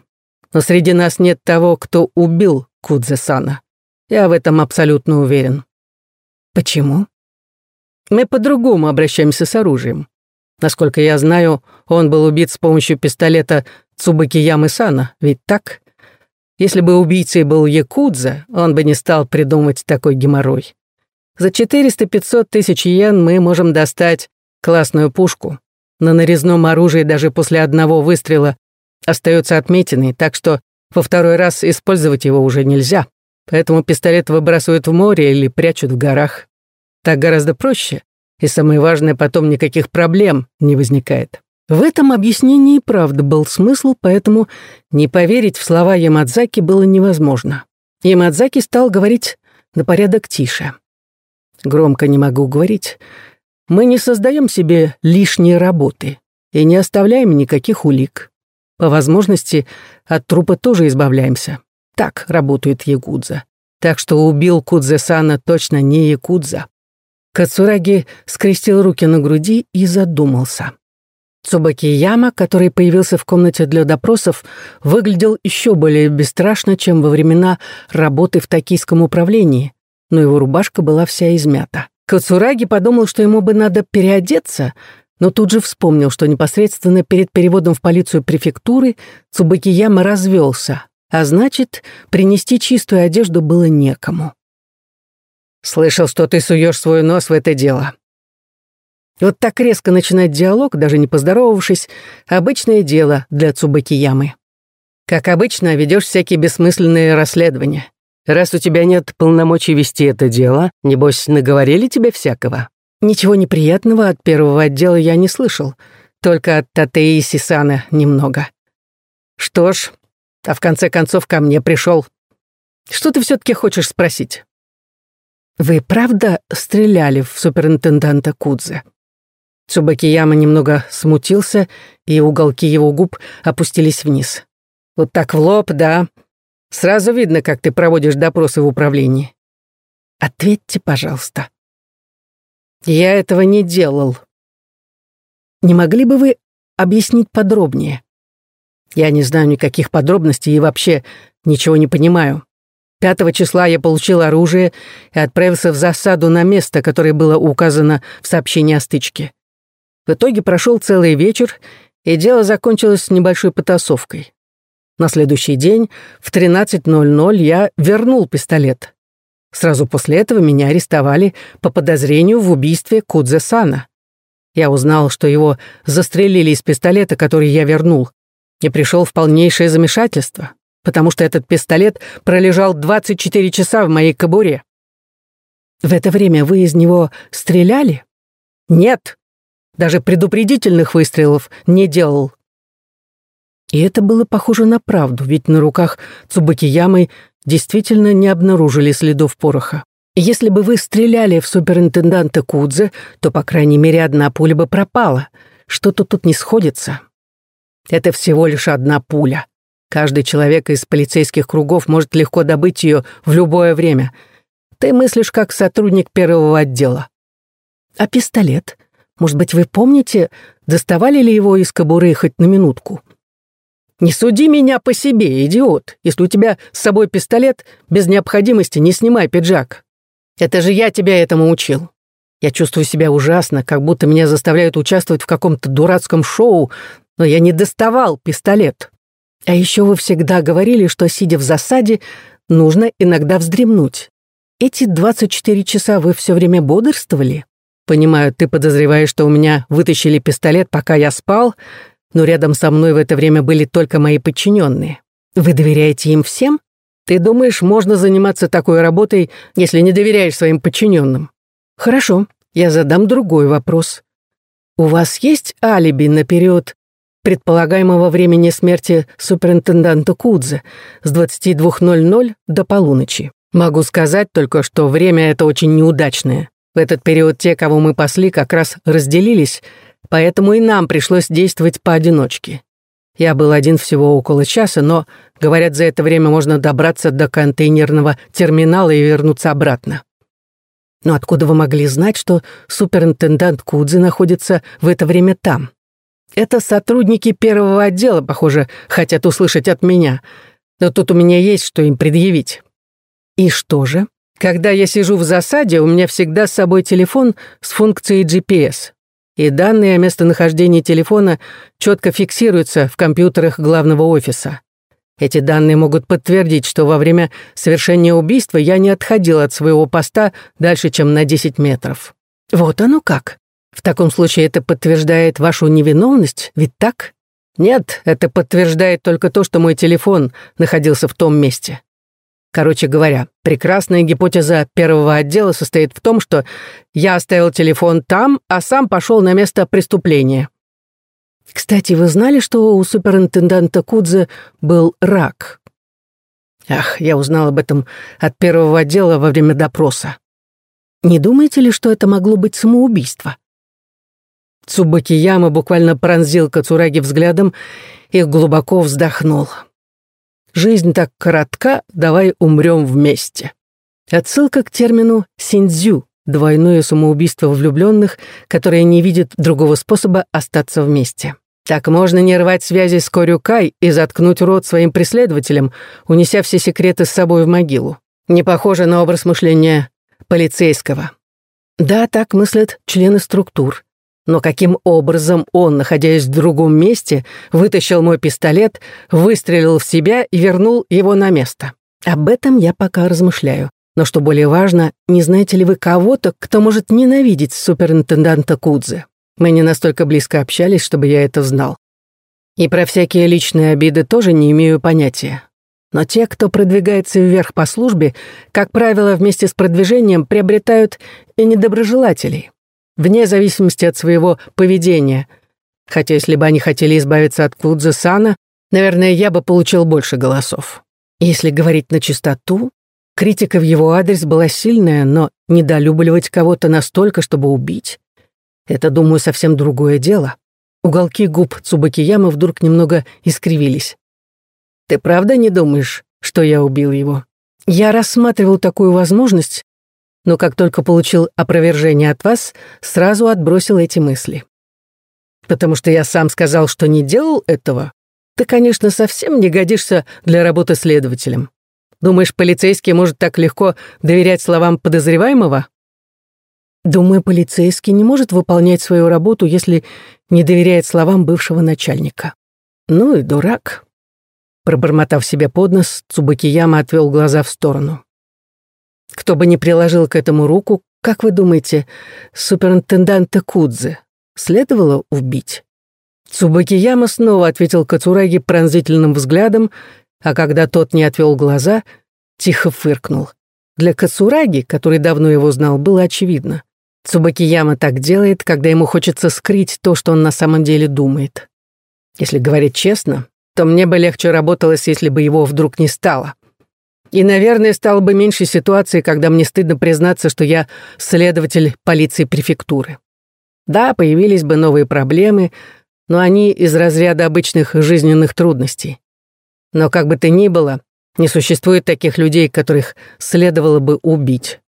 но среди нас нет того, кто убил Кудзе-сана. Я в этом абсолютно уверен. Почему? Мы по-другому обращаемся с оружием. Насколько я знаю, он был убит с помощью пистолета Цубакиямы-сана, ведь так? Если бы убийцей был Якудза, он бы не стал придумать такой геморрой. За 400-500 тысяч йен мы можем достать классную пушку. На нарезном оружии даже после одного выстрела остается отметиной, так что во второй раз использовать его уже нельзя. Поэтому пистолет выбрасывают в море или прячут в горах. Так гораздо проще, и самое важное, потом никаких проблем не возникает. В этом объяснении правда был смысл, поэтому не поверить в слова Ямадзаки было невозможно. Ямадзаки стал говорить на порядок тише. Громко не могу говорить. Мы не создаем себе лишней работы и не оставляем никаких улик. По возможности от трупа тоже избавляемся. Так работает Якудза. Так что убил Кудзе-сана точно не Якудза. Кацураги скрестил руки на груди и задумался. Цубаки Яма, который появился в комнате для допросов, выглядел еще более бесстрашно, чем во времена работы в токийском управлении, но его рубашка была вся измята. Кацураги подумал, что ему бы надо переодеться, но тут же вспомнил, что непосредственно перед переводом в полицию префектуры Цубакияма развелся, а значит, принести чистую одежду было некому. «Слышал, что ты суешь свой нос в это дело». Вот так резко начинать диалог, даже не поздоровавшись, обычное дело для Цубакиямы. Как обычно, ведешь всякие бессмысленные расследования. Раз у тебя нет полномочий вести это дело, небось, наговорили тебе всякого. Ничего неприятного от первого отдела я не слышал, только от Татеи и Сисана немного. Что ж, а в конце концов ко мне пришел. Что ты все-таки хочешь спросить? Вы правда стреляли в суперинтенданта Кудзе? Цубакияма немного смутился, и уголки его губ опустились вниз. Вот так в лоб, да. Сразу видно, как ты проводишь допросы в управлении. Ответьте, пожалуйста. Я этого не делал. Не могли бы вы объяснить подробнее? Я не знаю никаких подробностей и вообще ничего не понимаю. Пятого числа я получил оружие и отправился в засаду на место, которое было указано в сообщении о стычке. В итоге прошел целый вечер, и дело закончилось небольшой потасовкой. На следующий день в 13.00 я вернул пистолет. Сразу после этого меня арестовали по подозрению в убийстве Кудзе Сана. Я узнал, что его застрелили из пистолета, который я вернул, и пришел в полнейшее замешательство, потому что этот пистолет пролежал 24 часа в моей кобуре. В это время вы из него стреляли? Нет, даже предупредительных выстрелов не делал. И это было похоже на правду, ведь на руках Цубакиямы действительно не обнаружили следов пороха. Если бы вы стреляли в суперинтенданта Кудзе, то, по крайней мере, одна пуля бы пропала. Что-то тут не сходится. Это всего лишь одна пуля. Каждый человек из полицейских кругов может легко добыть ее в любое время. Ты мыслишь как сотрудник первого отдела. А пистолет? Может быть, вы помните, доставали ли его из кобуры хоть на минутку? Не суди меня по себе, идиот. Если у тебя с собой пистолет, без необходимости не снимай пиджак. Это же я тебя этому учил. Я чувствую себя ужасно, как будто меня заставляют участвовать в каком-то дурацком шоу, но я не доставал пистолет. А еще вы всегда говорили, что, сидя в засаде, нужно иногда вздремнуть. Эти 24 часа вы все время бодрствовали? Понимаю, ты подозреваешь, что у меня вытащили пистолет, пока я спал, но рядом со мной в это время были только мои подчиненные. Вы доверяете им всем? Ты думаешь, можно заниматься такой работой, если не доверяешь своим подчиненным? Хорошо, я задам другой вопрос. У вас есть алиби на период предполагаемого времени смерти суперинтенданта Кудзе с 22.00 до полуночи? Могу сказать только, что время это очень неудачное. В этот период те, кого мы пасли, как раз разделились, поэтому и нам пришлось действовать поодиночке. Я был один всего около часа, но, говорят, за это время можно добраться до контейнерного терминала и вернуться обратно. Но откуда вы могли знать, что суперинтендант Кудзи находится в это время там? Это сотрудники первого отдела, похоже, хотят услышать от меня. Но тут у меня есть что им предъявить. И что же? Когда я сижу в засаде, у меня всегда с собой телефон с функцией GPS. И данные о местонахождении телефона четко фиксируются в компьютерах главного офиса. Эти данные могут подтвердить, что во время совершения убийства я не отходил от своего поста дальше, чем на 10 метров. Вот оно как. В таком случае это подтверждает вашу невиновность, ведь так? Нет, это подтверждает только то, что мой телефон находился в том месте. Короче говоря, прекрасная гипотеза первого отдела состоит в том, что я оставил телефон там, а сам пошел на место преступления. Кстати, вы знали, что у суперинтенданта Кудзе был рак? Ах, я узнал об этом от первого отдела во время допроса. Не думаете ли, что это могло быть самоубийство? Цубакияма буквально пронзил Кацураги взглядом и глубоко вздохнул. «Жизнь так коротка, давай умрем вместе». Отсылка к термину «синдзю» — двойное самоубийство влюбленных, которые не видят другого способа остаться вместе. Так можно не рвать связи с Корюкай и заткнуть рот своим преследователям, унеся все секреты с собой в могилу. Не похоже на образ мышления полицейского. Да, так мыслят члены структур. Но каким образом он, находясь в другом месте, вытащил мой пистолет, выстрелил в себя и вернул его на место? Об этом я пока размышляю. Но что более важно, не знаете ли вы кого-то, кто может ненавидеть суперинтенданта Кудзе? Мы не настолько близко общались, чтобы я это знал. И про всякие личные обиды тоже не имею понятия. Но те, кто продвигается вверх по службе, как правило, вместе с продвижением приобретают и недоброжелателей, вне зависимости от своего поведения. Хотя если бы они хотели избавиться от Кудза Сана, наверное, я бы получил больше голосов. Если говорить на чистоту, критика в его адрес была сильная, но недолюбливать кого-то настолько, чтобы убить, это, думаю, совсем другое дело. Уголки губ Цубакиямы вдруг немного искривились. «Ты правда не думаешь, что я убил его?» Я рассматривал такую возможность, но как только получил опровержение от вас, сразу отбросил эти мысли. Потому что я сам сказал, что не делал этого, ты, конечно, совсем не годишься для работы следователем. Думаешь, полицейский может так легко доверять словам подозреваемого? Думаю, полицейский не может выполнять свою работу, если не доверяет словам бывшего начальника. Ну и дурак. Пробормотав себе под нос, Цубакияма отвел глаза в сторону. Кто бы ни приложил к этому руку, как вы думаете, суперинтенданта Кудзе следовало убить? Цубакияма снова ответил Кацураги пронзительным взглядом, а когда тот не отвел глаза, тихо фыркнул. Для Кацураги, который давно его знал, было очевидно. Цубакияма так делает, когда ему хочется скрыть то, что он на самом деле думает. Если говорить честно, то мне бы легче работалось, если бы его вдруг не стало. И, наверное, стало бы меньше ситуации, когда мне стыдно признаться, что я следователь полиции префектуры. Да, появились бы новые проблемы, но они из разряда обычных жизненных трудностей. Но как бы то ни было, не существует таких людей, которых следовало бы убить.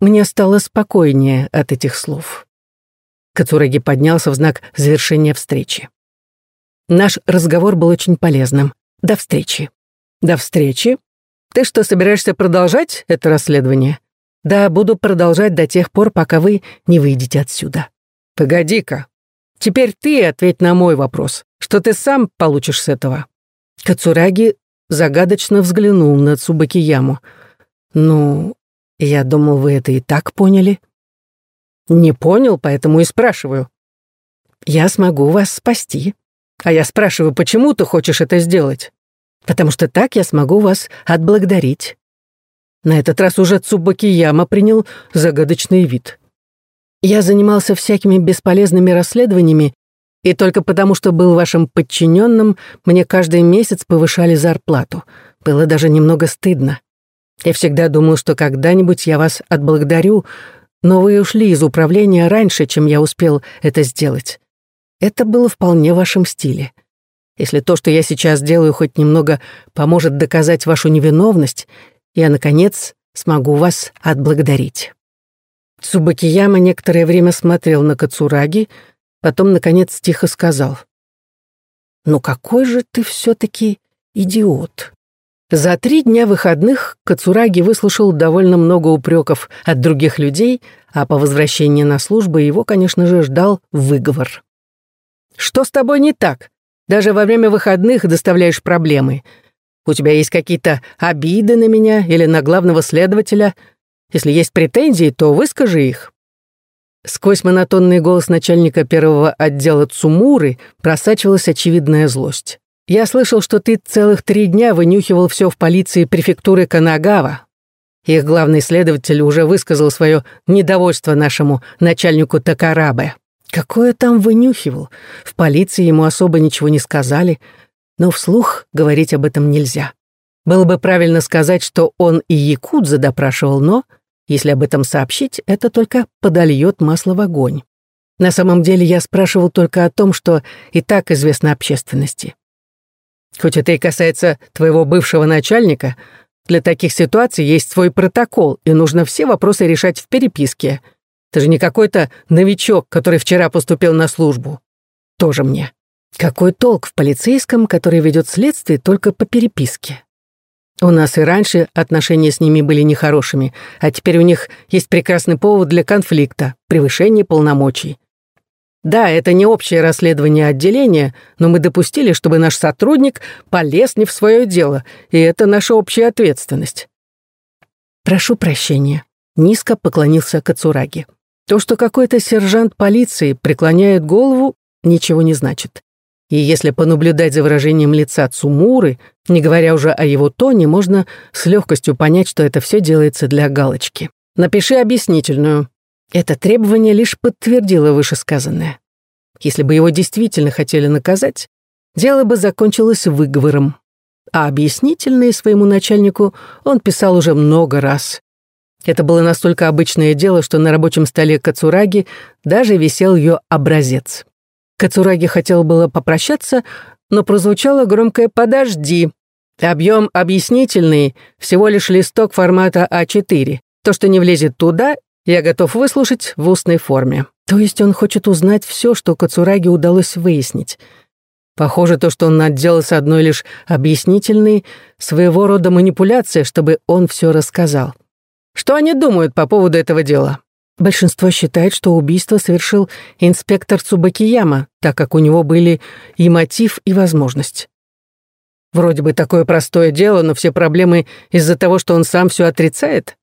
Мне стало спокойнее от этих слов. Кацураги поднялся в знак завершения встречи. Наш разговор был очень полезным. До встречи. До встречи. Ты что, собираешься продолжать это расследование? Да, буду продолжать до тех пор, пока вы не выйдете отсюда. Погоди-ка. Теперь ты ответь на мой вопрос. Что ты сам получишь с этого? Кацураги загадочно взглянул на Цубакияму. Ну, я думал, вы это и так поняли. Не понял, поэтому и спрашиваю. Я смогу вас спасти. А я спрашиваю, почему ты хочешь это сделать? Потому что так я смогу вас отблагодарить. На этот раз уже Цубакияма принял загадочный вид. Я занимался всякими бесполезными расследованиями, и только потому, что был вашим подчиненным, мне каждый месяц повышали зарплату. Было даже немного стыдно. Я всегда думал, что когда-нибудь я вас отблагодарю, но вы ушли из управления раньше, чем я успел это сделать. Это было вполне в вашем стиле. Если то, что я сейчас делаю, хоть немного поможет доказать вашу невиновность, я, наконец, смогу вас отблагодарить». Цубакияма некоторое время смотрел на Кацураги, потом, наконец, тихо сказал. «Ну какой же ты все-таки идиот!» За три дня выходных Кацураги выслушал довольно много упреков от других людей, а по возвращении на службу его, конечно же, ждал выговор. «Что с тобой не так? Даже во время выходных доставляешь проблемы. У тебя есть какие-то обиды на меня или на главного следователя? Если есть претензии, то выскажи их». Сквозь монотонный голос начальника первого отдела Цумуры просачивалась очевидная злость. Я слышал, что ты целых три дня вынюхивал все в полиции префектуры Канагава. Их главный следователь уже высказал свое недовольство нашему начальнику Такарабе. Какое там вынюхивал? В полиции ему особо ничего не сказали, но вслух говорить об этом нельзя. Было бы правильно сказать, что он и Якудза допрашивал, но, если об этом сообщить, это только подольет масло в огонь. На самом деле я спрашивал только о том, что и так известно общественности. Хоть это и касается твоего бывшего начальника, для таких ситуаций есть свой протокол, и нужно все вопросы решать в переписке. Ты же не какой-то новичок, который вчера поступил на службу. Тоже мне. Какой толк в полицейском, который ведет следствие только по переписке? У нас и раньше отношения с ними были нехорошими, а теперь у них есть прекрасный повод для конфликта, превышение полномочий. Да, это не общее расследование отделения, но мы допустили, чтобы наш сотрудник полез не в свое дело, и это наша общая ответственность. Прошу прощения. Низко поклонился Кацураги. То, что какой-то сержант полиции преклоняет голову, ничего не значит. И если понаблюдать за выражением лица Цумуры, не говоря уже о его тоне, можно с легкостью понять, что это все делается для галочки. Напиши объяснительную. Это требование лишь подтвердило вышесказанное. Если бы его действительно хотели наказать, дело бы закончилось выговором. А объяснительные своему начальнику он писал уже много раз. Это было настолько обычное дело, что на рабочем столе Кацураги даже висел ее образец. Кацураги хотел было попрощаться, но прозвучало громкое «подожди». Объем объяснительный, всего лишь листок формата А4. То, что не влезет туда, я готов выслушать в устной форме. То есть он хочет узнать все, что Кацураги удалось выяснить. Похоже, то, что он отделал с одной лишь объяснительной, своего рода манипуляция, чтобы он все рассказал. Что они думают по поводу этого дела? Большинство считает, что убийство совершил инспектор Цубакияма, так как у него были и мотив, и возможность. Вроде бы такое простое дело, но все проблемы из-за того, что он сам все отрицает.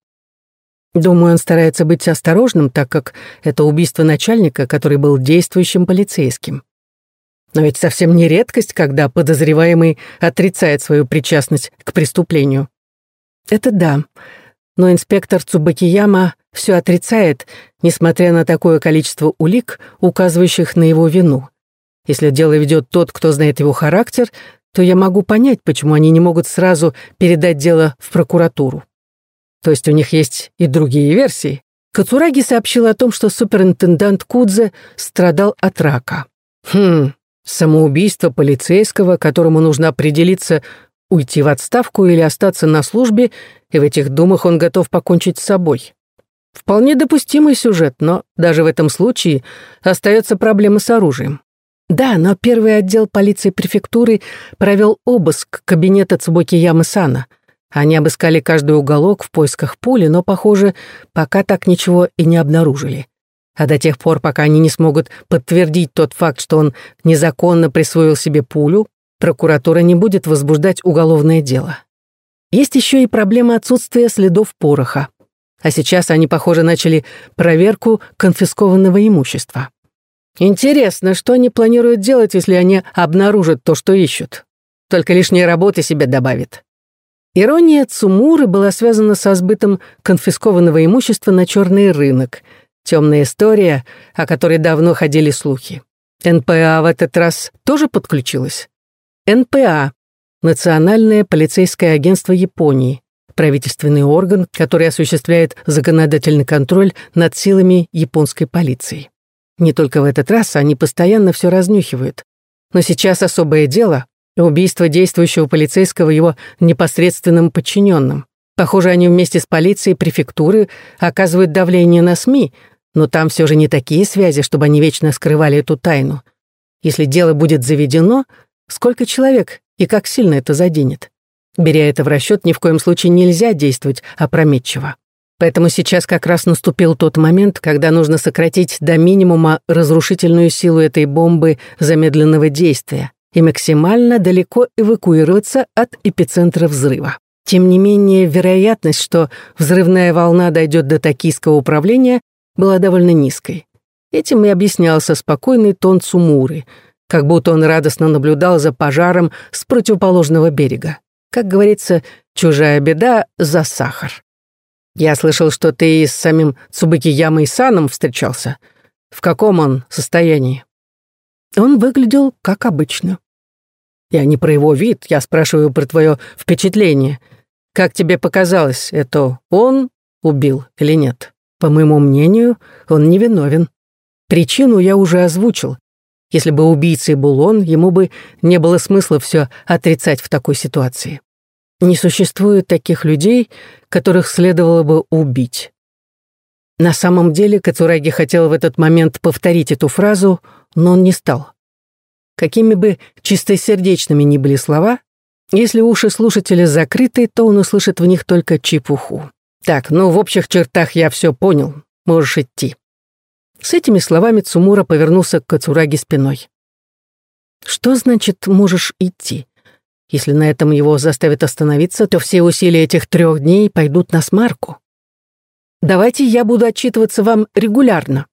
Думаю, он старается быть осторожным, так как это убийство начальника, который был действующим полицейским. Но ведь совсем не редкость, когда подозреваемый отрицает свою причастность к преступлению. Это да, но инспектор Цубакияма все отрицает, несмотря на такое количество улик, указывающих на его вину. Если дело ведет тот, кто знает его характер, то я могу понять, почему они не могут сразу передать дело в прокуратуру. То есть у них есть и другие версии. Кацураги сообщил о том, что суперинтендант Кудзе страдал от рака. Хм, самоубийство полицейского, которому нужно определиться, уйти в отставку или остаться на службе, и в этих думах он готов покончить с собой. Вполне допустимый сюжет, но даже в этом случае остается проблема с оружием. Да, но первый отдел полиции префектуры провел обыск кабинета Цубоки Ямы-сана. Они обыскали каждый уголок в поисках пули, но, похоже, пока так ничего и не обнаружили. А до тех пор, пока они не смогут подтвердить тот факт, что он незаконно присвоил себе пулю, прокуратура не будет возбуждать уголовное дело. Есть еще и проблема отсутствия следов пороха. А сейчас они, похоже, начали проверку конфискованного имущества. Интересно, что они планируют делать, если они обнаружат то, что ищут? Только лишней работы себе добавит. Ирония Цумуры была связана со сбытом конфискованного имущества на черный рынок. Темная история, о которой давно ходили слухи. НПА в этот раз тоже подключилась? НПА – Национальное полицейское агентство Японии, правительственный орган, который осуществляет законодательный контроль над силами японской полиции. Не только в этот раз, они постоянно все разнюхивают. Но сейчас особое дело – убийство действующего полицейского его непосредственным подчиненным. Похоже, они вместе с полицией префектуры оказывают давление на СМИ, но там все же не такие связи, чтобы они вечно скрывали эту тайну. Если дело будет заведено, сколько человек и как сильно это заденет? Беря это в расчет, ни в коем случае нельзя действовать опрометчиво. Поэтому сейчас как раз наступил тот момент, когда нужно сократить до минимума разрушительную силу этой бомбы замедленного действия и максимально далеко эвакуироваться от эпицентра взрыва. Тем не менее, вероятность, что взрывная волна дойдет до токийского управления, была довольно низкой. Этим и объяснялся спокойный тон Цумуры, как будто он радостно наблюдал за пожаром с противоположного берега. Как говорится, чужая беда за сахар. Я слышал, что ты с самим Цубыки Ямой Саном встречался. В каком он состоянии? Он выглядел как обычно. Я не про его вид, я спрашиваю про твое впечатление. Как тебе показалось, это он убил или нет? По моему мнению, он невиновен. Причину я уже озвучил. Если бы убийцей был он, ему бы не было смысла все отрицать в такой ситуации. Не существует таких людей, которых следовало бы убить. На самом деле Кацураги хотел в этот момент повторить эту фразу, но он не стал. Какими бы чистосердечными ни были слова, если уши слушателя закрыты, то он услышит в них только чепуху. «Так, ну, в общих чертах я все понял. Можешь идти». С этими словами Цумура повернулся к Кацураги спиной. «Что значит «можешь идти»? Если на этом его заставят остановиться, то все усилия этих трех дней пойдут на смарку. Давайте я буду отчитываться вам регулярно.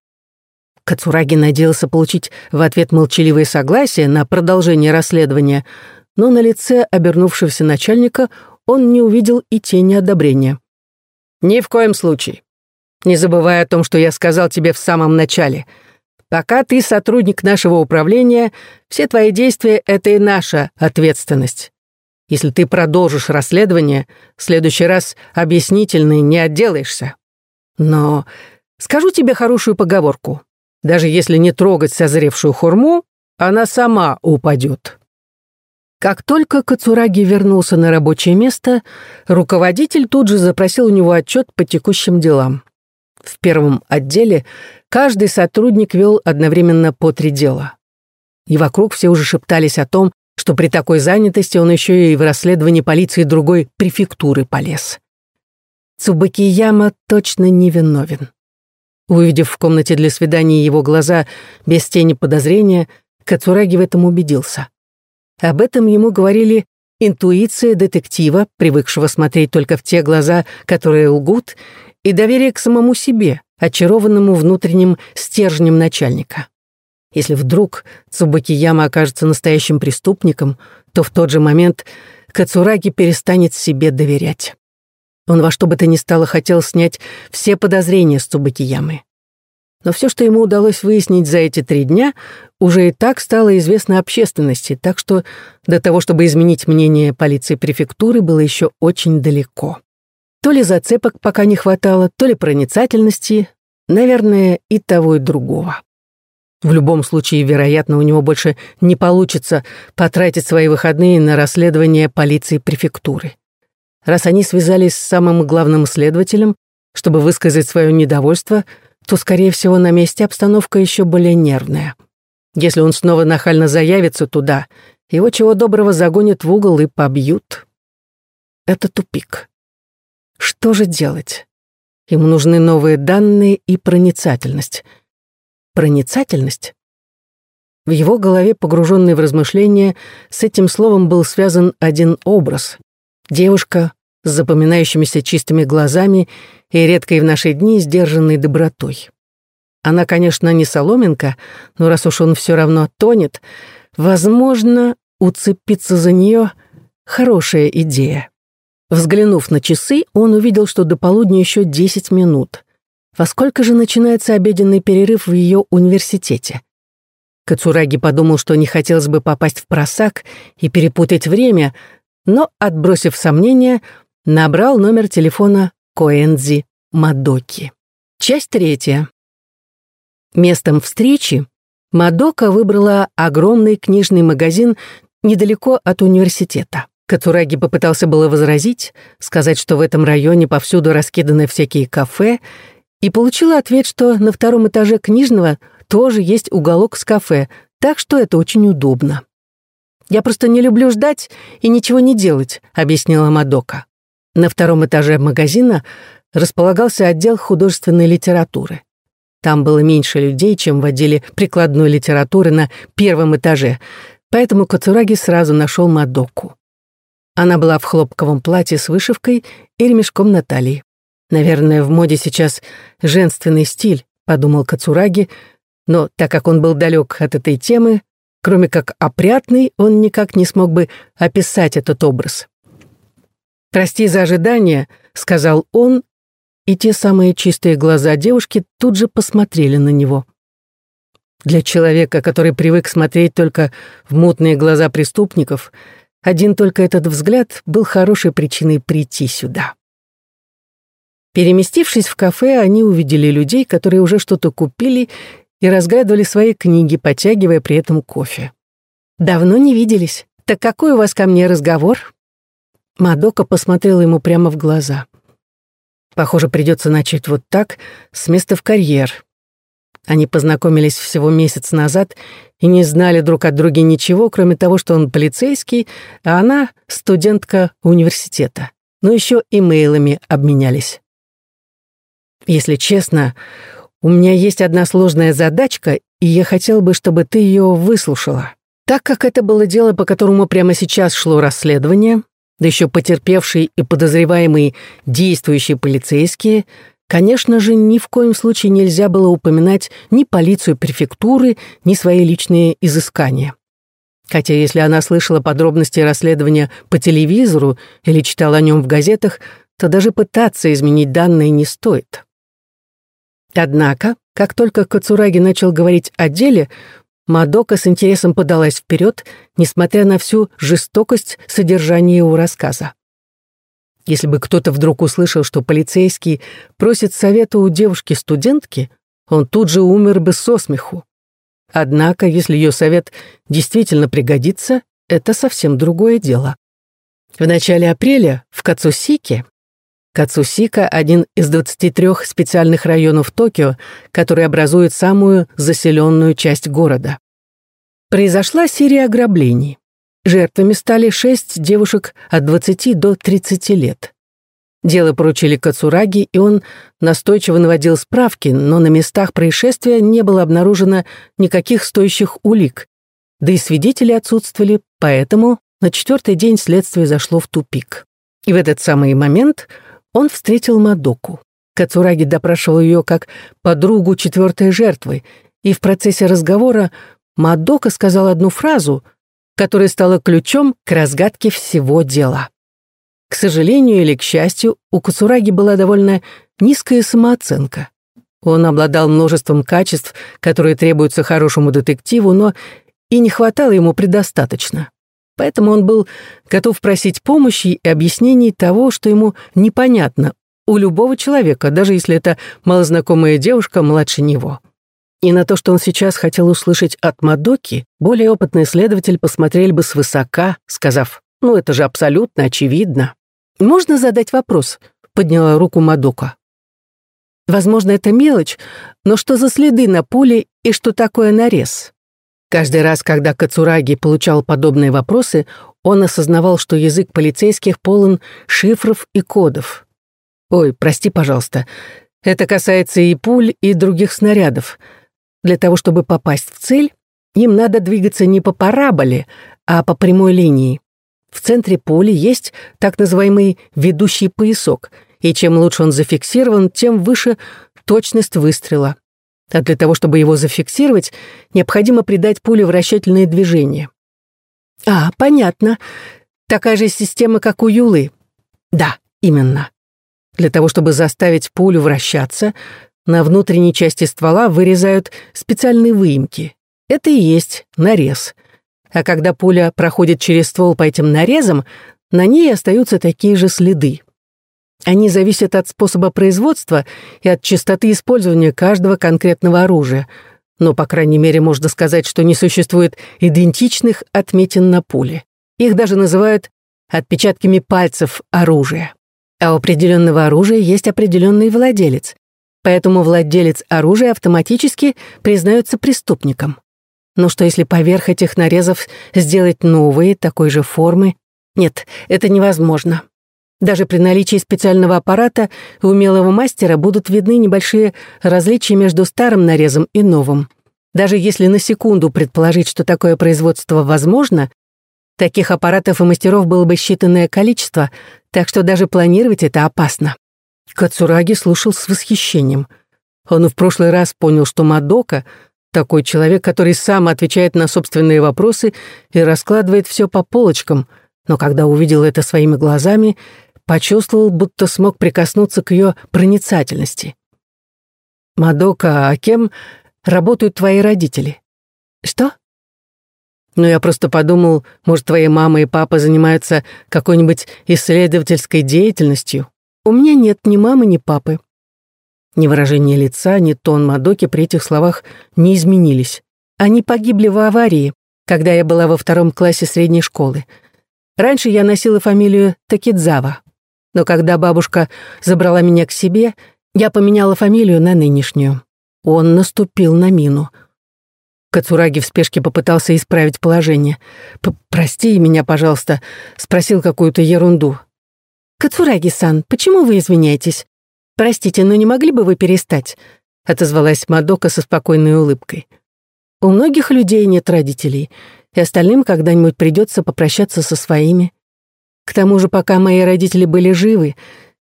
Кацураги надеялся получить в ответ молчаливое согласие на продолжение расследования, но на лице обернувшегося начальника он не увидел и тени одобрения. «Ни в коем случае. Не забывай о том, что я сказал тебе в самом начале — Пока ты сотрудник нашего управления, все твои действия — это и наша ответственность. Если ты продолжишь расследование, в следующий раз объяснительный не отделаешься. Но скажу тебе хорошую поговорку. Даже если не трогать созревшую хурму, она сама упадет. Как только Кацураги вернулся на рабочее место, руководитель тут же запросил у него отчет по текущим делам. В первом отделе каждый сотрудник вел одновременно по три дела. И вокруг все уже шептались о том, что при такой занятости он еще и в расследовании полиции другой префектуры полез. Цубакияма точно невиновен. Увидев в комнате для свидания его глаза без тени подозрения, Кацураги в этом убедился. Об этом ему говорили интуиция детектива, привыкшего смотреть только в те глаза, которые лгут, и доверие к самому себе, очарованному внутренним стержнем начальника. Если вдруг Цубакияма окажется настоящим преступником, то в тот же момент Кацураги перестанет себе доверять. Он во что бы то ни стало хотел снять все подозрения с Цубакиямы. Но все, что ему удалось выяснить за эти три дня, уже и так стало известно общественности, так что до того, чтобы изменить мнение полиции префектуры, было еще очень далеко. То ли зацепок пока не хватало, то ли проницательности, наверное, и того, и другого. В любом случае, вероятно, у него больше не получится потратить свои выходные на расследование полиции префектуры. Раз они связались с самым главным следователем, чтобы высказать свое недовольство, то, скорее всего, на месте обстановка еще более нервная. Если он снова нахально заявится туда, его чего доброго загонят в угол и побьют. Это тупик. Что же делать? Ему нужны новые данные и проницательность. Проницательность? В его голове, погруженный в размышления, с этим словом был связан один образ. Девушка с запоминающимися чистыми глазами и редкой в наши дни сдержанной добротой. Она, конечно, не соломинка, но раз уж он все равно тонет, возможно, уцепиться за нее — хорошая идея. Взглянув на часы, он увидел, что до полудня еще 10 минут. во сколько же начинается обеденный перерыв в ее университете. Кацураги подумал, что не хотелось бы попасть в просак и перепутать время, но, отбросив сомнения, набрал номер телефона Коэнзи Мадоки. Часть третья. Местом встречи Мадока выбрала огромный книжный магазин недалеко от университета. Кацураги попытался было возразить, сказать, что в этом районе повсюду раскиданы всякие кафе, и получила ответ, что на втором этаже книжного тоже есть уголок с кафе, так что это очень удобно. «Я просто не люблю ждать и ничего не делать», — объяснила Мадока. На втором этаже магазина располагался отдел художественной литературы. Там было меньше людей, чем в отделе прикладной литературы на первом этаже, поэтому Кацураги сразу нашел Мадоку. Она была в хлопковом платье с вышивкой и ремешком на талии. «Наверное, в моде сейчас женственный стиль», — подумал Кацураги, но так как он был далек от этой темы, кроме как опрятный, он никак не смог бы описать этот образ. «Прости за ожидание», — сказал он, и те самые чистые глаза девушки тут же посмотрели на него. Для человека, который привык смотреть только в мутные глаза преступников, один только этот взгляд был хорошей причиной прийти сюда. Переместившись в кафе, они увидели людей, которые уже что-то купили и разглядывали свои книги, потягивая при этом кофе. «Давно не виделись. Так какой у вас ко мне разговор?» Мадока посмотрела ему прямо в глаза. «Похоже, придется начать вот так, с места в карьер. Они познакомились всего месяц назад и не знали друг от друга ничего, кроме того, что он полицейский, а она студентка университета. Но еще имейлами обменялись. Если честно, у меня есть одна сложная задачка, и я хотел бы, чтобы ты ее выслушала. Так как это было дело, по которому прямо сейчас шло расследование, да еще потерпевший и подозреваемый действующие полицейские — Конечно же, ни в коем случае нельзя было упоминать ни полицию префектуры, ни свои личные изыскания. Хотя если она слышала подробности расследования по телевизору или читала о нем в газетах, то даже пытаться изменить данные не стоит. Однако, как только Кацураги начал говорить о деле, Мадока с интересом подалась вперед, несмотря на всю жестокость содержания его рассказа. Если бы кто-то вдруг услышал, что полицейский просит совета у девушки-студентки, он тут же умер бы со смеху. Однако, если ее совет действительно пригодится, это совсем другое дело. В начале апреля в Кацусике Кацусика – один из 23 специальных районов Токио, который образует самую заселенную часть города. Произошла серия ограблений. Жертвами стали шесть девушек от 20 до 30 лет. Дело поручили Кацураги, и он настойчиво наводил справки, но на местах происшествия не было обнаружено никаких стоящих улик, да и свидетели отсутствовали, поэтому на четвертый день следствие зашло в тупик. И в этот самый момент он встретил Мадоку. Кацураги допрашивал ее как подругу четвертой жертвы, и в процессе разговора Мадока сказал одну фразу — которая стала ключом к разгадке всего дела. К сожалению или к счастью, у Кусураги была довольно низкая самооценка. Он обладал множеством качеств, которые требуются хорошему детективу, но и не хватало ему предостаточно. Поэтому он был готов просить помощи и объяснений того, что ему непонятно у любого человека, даже если это малознакомая девушка младше него. И на то, что он сейчас хотел услышать от Мадоки, более опытный следователь посмотрел бы свысока, сказав, «Ну, это же абсолютно очевидно». «Можно задать вопрос?» — подняла руку Мадока. «Возможно, это мелочь, но что за следы на поле и что такое нарез?» Каждый раз, когда Кацураги получал подобные вопросы, он осознавал, что язык полицейских полон шифров и кодов. «Ой, прости, пожалуйста, это касается и пуль, и других снарядов. Для того, чтобы попасть в цель, им надо двигаться не по параболе, а по прямой линии. В центре поля есть так называемый ведущий поясок, и чем лучше он зафиксирован, тем выше точность выстрела. А для того, чтобы его зафиксировать, необходимо придать пуле вращательное движение. А, понятно. Такая же система, как у Юлы. Да, именно. Для того, чтобы заставить пулю вращаться, на внутренней части ствола вырезают специальные выемки. Это и есть нарез. А когда пуля проходит через ствол по этим нарезам, на ней остаются такие же следы. Они зависят от способа производства и от частоты использования каждого конкретного оружия. Но, по крайней мере, можно сказать, что не существует идентичных отметин на пуле. Их даже называют отпечатками пальцев оружия. А у определенного оружия есть определенный владелец. Поэтому владелец оружия автоматически признается преступником. Но что если поверх этих нарезов сделать новые, такой же формы? Нет, это невозможно. Даже при наличии специального аппарата у умелого мастера будут видны небольшие различия между старым нарезом и новым. Даже если на секунду предположить, что такое производство возможно, таких аппаратов и мастеров было бы считанное количество, так что даже планировать это опасно. Кацураги слушал с восхищением. Он в прошлый раз понял, что Мадока — такой человек, который сам отвечает на собственные вопросы и раскладывает все по полочкам, но когда увидел это своими глазами, почувствовал, будто смог прикоснуться к ее проницательности. «Мадока, а кем работают твои родители?» «Что?» «Ну, я просто подумал, может, твои мама и папа занимаются какой-нибудь исследовательской деятельностью. У меня нет ни мамы, ни папы». Ни выражение лица, ни тон Мадоки при этих словах не изменились. Они погибли в аварии, когда я была во втором классе средней школы. Раньше я носила фамилию Такидзава. Но когда бабушка забрала меня к себе, я поменяла фамилию на нынешнюю. Он наступил на мину. Кацураги в спешке попытался исправить положение. «Прости меня, пожалуйста», — спросил какую-то ерунду. «Кацураги-сан, почему вы извиняетесь? Простите, но не могли бы вы перестать?» — отозвалась Мадока со спокойной улыбкой. «У многих людей нет родителей, и остальным когда-нибудь придется попрощаться со своими. К тому же, пока мои родители были живы,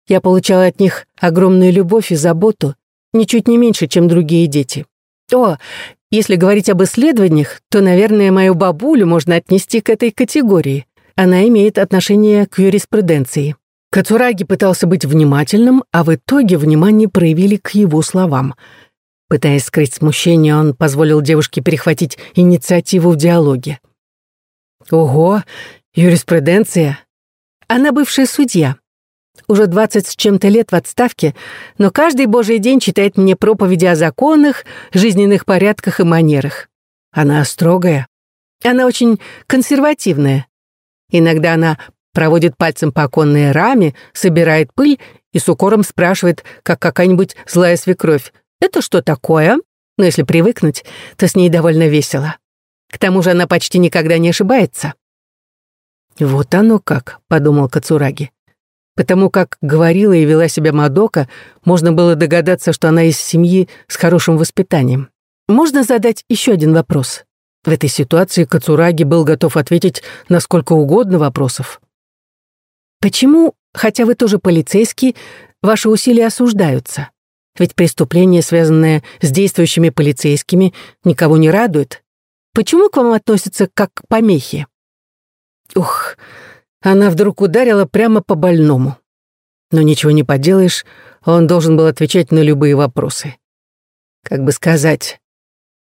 я получала от них огромную любовь и заботу, ничуть не меньше, чем другие дети. О, если говорить об исследованиях, то, наверное, мою бабулю можно отнести к этой категории. Она имеет отношение к юриспруденции. Кацураги пытался быть внимательным, а в итоге внимание проявили к его словам. Пытаясь скрыть смущение, он позволил девушке перехватить инициативу в диалоге. «Ого, юриспруденция! Она бывшая судья. Уже двадцать с чем-то лет в отставке, но каждый божий день читает мне проповеди о законах, жизненных порядках и манерах. Она строгая. Она очень консервативная. Иногда она проводит пальцем по оконной раме, собирает пыль и с укором спрашивает, как какая-нибудь злая свекровь, «Это что такое?» Но если привыкнуть, то с ней довольно весело. К тому же она почти никогда не ошибается. «Вот оно как», — подумал Кацураги. Потому как говорила и вела себя Мадока, можно было догадаться, что она из семьи с хорошим воспитанием. Можно задать еще один вопрос. В этой ситуации Кацураги был готов ответить на сколько угодно вопросов. Почему, хотя вы тоже полицейский, ваши усилия осуждаются? Ведь преступление, связанное с действующими полицейскими, никого не радует. Почему к вам относятся как к помехе? Ух, она вдруг ударила прямо по больному. Но ничего не поделаешь, он должен был отвечать на любые вопросы. Как бы сказать,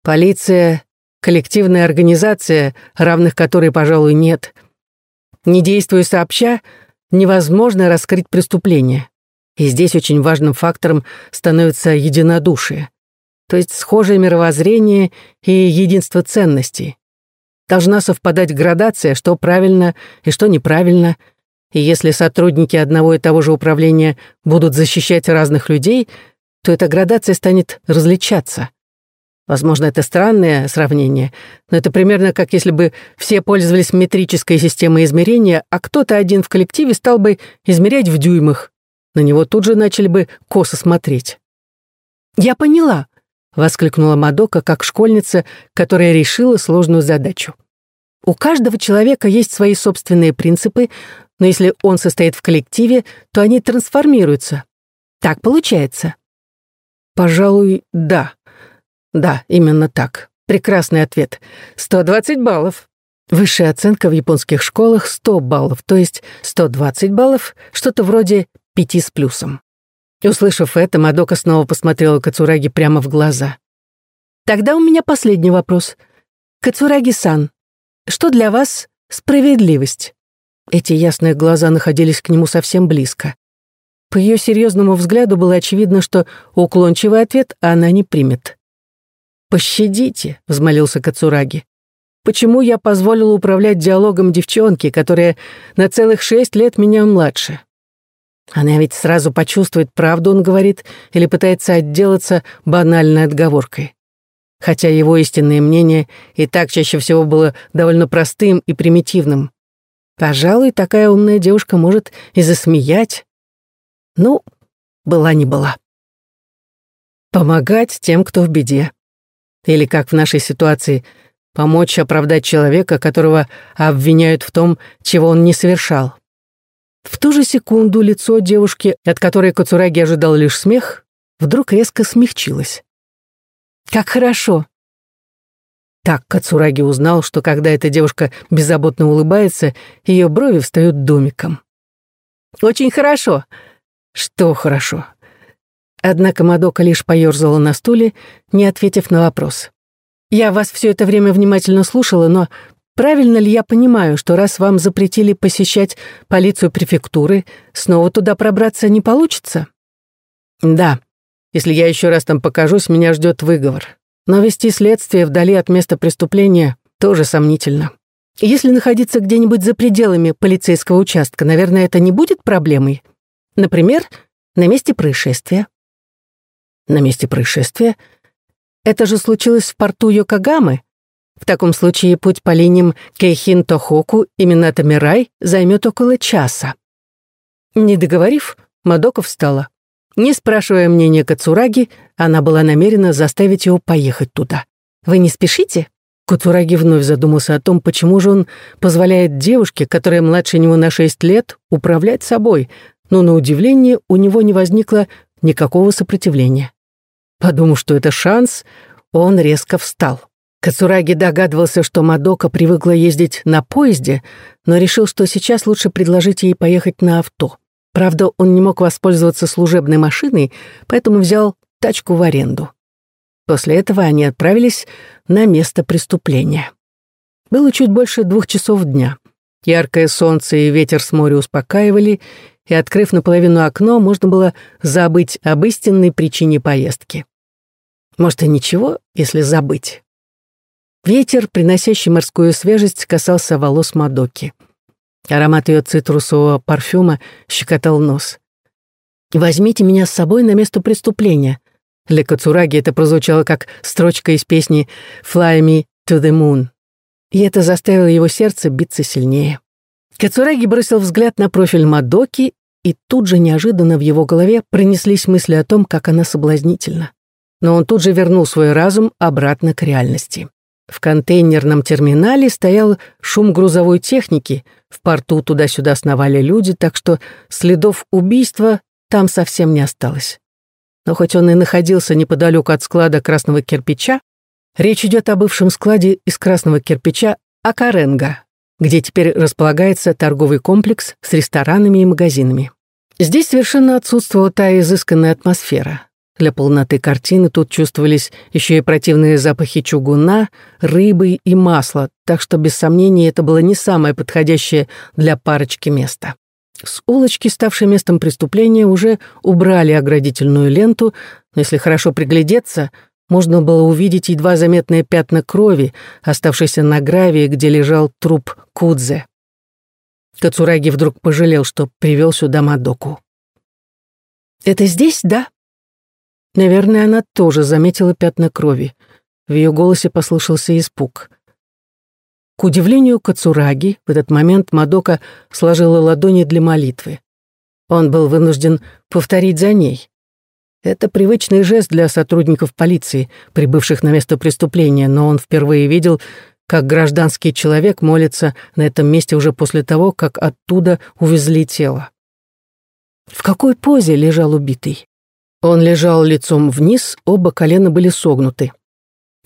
полиция — коллективная организация, равных которой, пожалуй, нет. Не действуя сообща, невозможно раскрыть преступление. И здесь очень важным фактором становится единодушие, то есть схожее мировоззрение и единство ценностей должна совпадать градация, что правильно и что неправильно, и если сотрудники одного и того же управления будут защищать разных людей, то эта градация станет различаться. Возможно, это странное сравнение, но это примерно как если бы все пользовались метрической системой измерения, а кто-то один в коллективе стал бы измерять в дюймах. На него тут же начали бы косо смотреть. «Я поняла», воскликнула Мадока как школьница, которая решила сложную задачу. У каждого человека есть свои собственные принципы, но если он состоит в коллективе, то они трансформируются. Так получается. Пожалуй, да. Да, именно так. Прекрасный ответ. 120 баллов. Высшая оценка в японских школах 100 баллов, то есть 120 баллов, что-то вроде 5 с плюсом. Услышав это, Мадока снова посмотрела Кацураги прямо в глаза. «Тогда у меня последний вопрос. Кацураги-сан, что для вас справедливость?» Эти ясные глаза находились к нему совсем близко. По ее серьезному взгляду было очевидно, что уклончивый ответ она не примет. «Пощадите», — взмолился Кацураги. «Почему я позволил управлять диалогом девчонки, которая на целых шесть лет меня младше?» Она ведь сразу почувствует, правду он говорит, или пытается отделаться банальной отговоркой. Хотя его истинное мнение и так чаще всего было довольно простым и примитивным. Пожалуй, такая умная девушка может и засмеять. Ну, была не была. Помогать тем, кто в беде. Или, как в нашей ситуации, помочь оправдать человека, которого обвиняют в том, чего он не совершал. В ту же секунду лицо девушки, от которой Кацураги ожидал лишь смех, вдруг резко смягчилось. «Как хорошо!» Так Кацураги узнал, что когда эта девушка беззаботно улыбается, ее брови встают домиком. «Очень хорошо!» «Что хорошо?» Однако Мадока лишь поёрзала на стуле, не ответив на вопрос. «Я вас все это время внимательно слушала, но Правильно ли я понимаю, что раз вам запретили посещать полицию префектуры, снова туда пробраться не получится? Да. Если я еще раз там покажусь, меня ждет выговор. Но вести следствие вдали от места преступления тоже сомнительно. Если находиться где-нибудь за пределами полицейского участка, наверное, это не будет проблемой. Например, на месте происшествия. На месте происшествия? Это же случилось в порту Йокогамы, в таком случае путь по линиям Кейхин-Тохоку и Минато-Мирай займет около часа. Не договорив, Мадока встала. Не спрашивая мнения Кацураги, она была намерена заставить его поехать туда. «Вы не спешите?» Кацураги вновь задумался о том, почему же он позволяет девушке, которая младше него на шесть лет, управлять собой, но на удивление у него не возникло никакого сопротивления. Подумав, что это шанс, он резко встал. Кацураги догадывался, что Мадока привыкла ездить на поезде, но решил, что сейчас лучше предложить ей поехать на авто. Правда, он не мог воспользоваться служебной машиной, поэтому взял тачку в аренду. После этого они отправились на место преступления. Было чуть больше двух часов дня. Яркое солнце и ветер с моря успокаивали, и, открыв наполовину окно, можно было забыть об истинной причине поездки. Может, и ничего, если забыть. Ветер, приносящий морскую свежесть, касался волос Мадоки. Аромат ее цитрусового парфюма щекотал нос. «Возьмите меня с собой на место преступления». Для Кацураги это прозвучало как строчка из песни «Fly me to the moon». И это заставило его сердце биться сильнее. Кацураги бросил взгляд на профиль Мадоки, и тут же неожиданно в его голове пронеслись мысли о том, как она соблазнительна. Но он тут же вернул свой разум обратно к реальности. В контейнерном терминале стоял шум грузовой техники, в порту туда-сюда сновали люди, так что следов убийства там совсем не осталось. Но хоть он и находился неподалеку от склада красного кирпича, речь идет о бывшем складе из красного кирпича Акаренга, где теперь располагается торговый комплекс с ресторанами и магазинами. Здесь совершенно отсутствовала та изысканная атмосфера. Для полноты картины тут чувствовались еще и противные запахи чугуна, рыбы и масла, так что, без сомнения, это было не самое подходящее для парочки место. С улочки, ставшей местом преступления, уже убрали оградительную ленту, но если хорошо приглядеться, можно было увидеть едва заметные пятна крови, оставшиеся на гравии, где лежал труп Кудзе. Кацураги вдруг пожалел, что привел сюда Мадоку. «Это здесь, да?» Наверное, она тоже заметила пятна крови. В ее голосе послышался испуг. К удивлению Кацураги, в этот момент Мадока сложила ладони для молитвы. Он был вынужден повторить за ней. Это привычный жест для сотрудников полиции, прибывших на место преступления, но он впервые видел, как гражданский человек молится на этом месте уже после того, как оттуда увезли тело. В какой позе лежал убитый? Он лежал лицом вниз, оба колена были согнуты.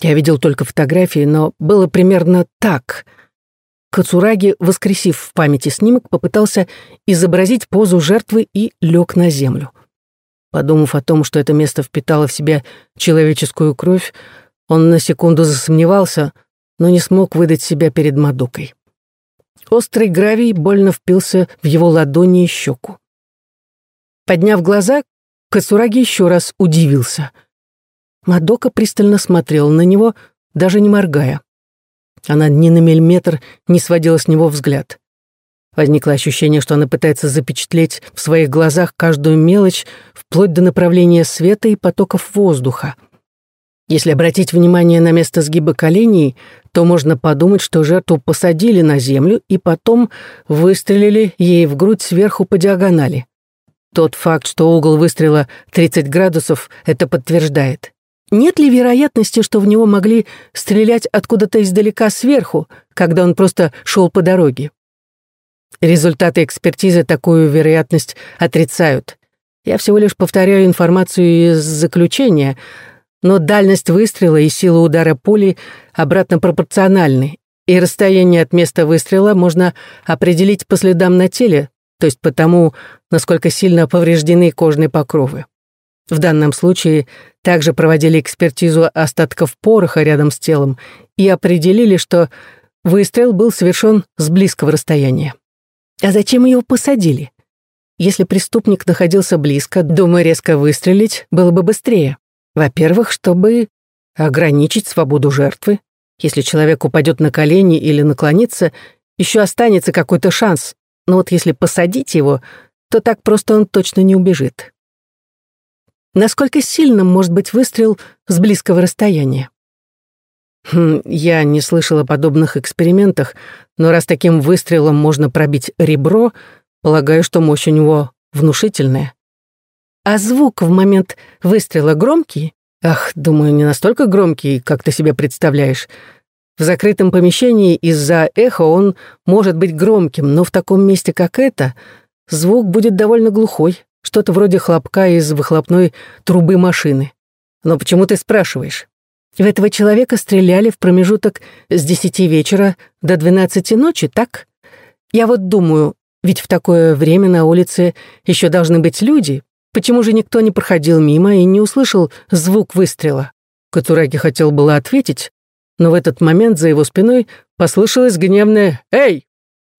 Я видел только фотографии, но было примерно так. Кацураги, воскресив в памяти снимок, попытался изобразить позу жертвы и лег на землю. Подумав о том, что это место впитало в себя человеческую кровь, он на секунду засомневался, но не смог выдать себя перед Мадокой. Острый гравий больно впился в его ладони и щеку. Подняв глаза, Кацураги еще раз удивился. Мадока пристально смотрела на него, даже не моргая. Она ни на миллиметр не сводила с него взгляд. Возникло ощущение, что она пытается запечатлеть в своих глазах каждую мелочь, вплоть до направления света и потоков воздуха. Если обратить внимание на место сгиба коленей, то можно подумать, что жертву посадили на землю и потом выстрелили ей в грудь сверху по диагонали. Тот факт, что угол выстрела 30 градусов, это подтверждает. Нет ли вероятности, что в него могли стрелять откуда-то издалека сверху, когда он просто шел по дороге? Результаты экспертизы такую вероятность отрицают. Я всего лишь повторяю информацию из заключения, но дальность выстрела и сила удара пули обратно пропорциональны, и расстояние от места выстрела можно определить по следам на теле, то есть по тому, насколько сильно повреждены кожные покровы. В данном случае также проводили экспертизу остатков пороха рядом с телом и определили, что выстрел был совершен с близкого расстояния. А зачем его посадили? Если преступник находился близко, думаю, резко выстрелить было бы быстрее. Во-первых, чтобы ограничить свободу жертвы. Если человек упадет на колени или наклонится, еще останется какой-то шанс. Но вот если посадить его, то так просто он точно не убежит. Насколько сильным может быть выстрел с близкого расстояния? Хм, я не слышал о подобных экспериментах, но раз таким выстрелом можно пробить ребро, полагаю, что мощь у него внушительная. А звук в момент выстрела громкий? Ах, думаю, не настолько громкий, как ты себе представляешь. В закрытом помещении из-за эха он может быть громким, но в таком месте, как это, звук будет довольно глухой, что-то вроде хлопка из выхлопной трубы машины. Но почему ты спрашиваешь? В этого человека стреляли в промежуток с десяти вечера до двенадцати ночи, так? Я вот думаю, ведь в такое время на улице еще должны быть люди. Почему же никто не проходил мимо и не услышал звук выстрела? Катураки хотел было ответить, но в этот момент за его спиной послышалось гневное «Эй!».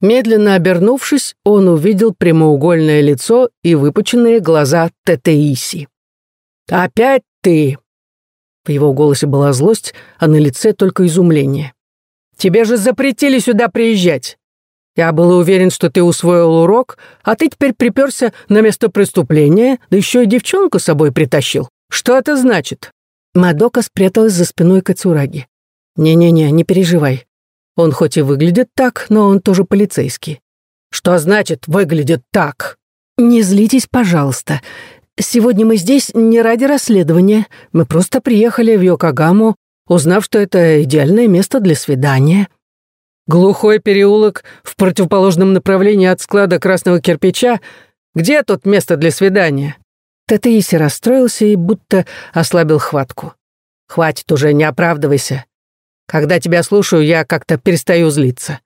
Медленно обернувшись, он увидел прямоугольное лицо и выпученные глаза Тетеиси. «Опять ты!» В его голосе была злость, а на лице только изумление. «Тебе же запретили сюда приезжать. Я был уверен, что ты усвоил урок, а ты теперь приперся на место преступления, да еще и девчонку с собой притащил. Что это значит?» Мадока спряталась за спиной Кацураги. «Не-не-не, не переживай. Он хоть и выглядит так, но он тоже полицейский». «Что значит «выглядит так»?» «Не злитесь, пожалуйста. Сегодня мы здесь не ради расследования. Мы просто приехали в Йокогаму, узнав, что это идеальное место для свидания. Глухой переулок в противоположном направлении от склада красного кирпича. Где тут место для свидания? Татеиси расстроился и будто ослабил хватку. Хватит уже, не оправдывайся. Когда тебя слушаю, я как-то перестаю злиться.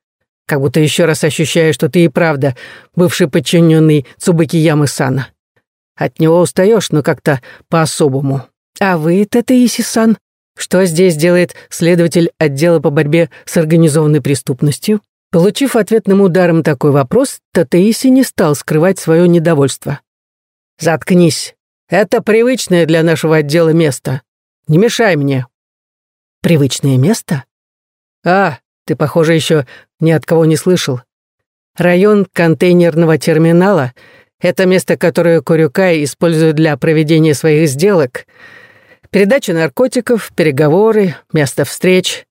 Как будто еще раз ощущаю, что ты и правда бывший подчиненный Цубаки Ямы Сана. От него устаешь, но как-то по-особому. А вы, Татаиси-сан, что здесь делает следователь отдела по борьбе с организованной преступностью? Получив ответным ударом такой вопрос, Татаиси не стал скрывать свое недовольство. «Заткнись. Это привычное для нашего отдела место. Не мешай мне». «Привычное место?» «А, ты, похоже, еще ни от кого не слышал. Район контейнерного терминала — это место, которое Курюкай использует для проведения своих сделок. Передача наркотиков, переговоры, место встреч.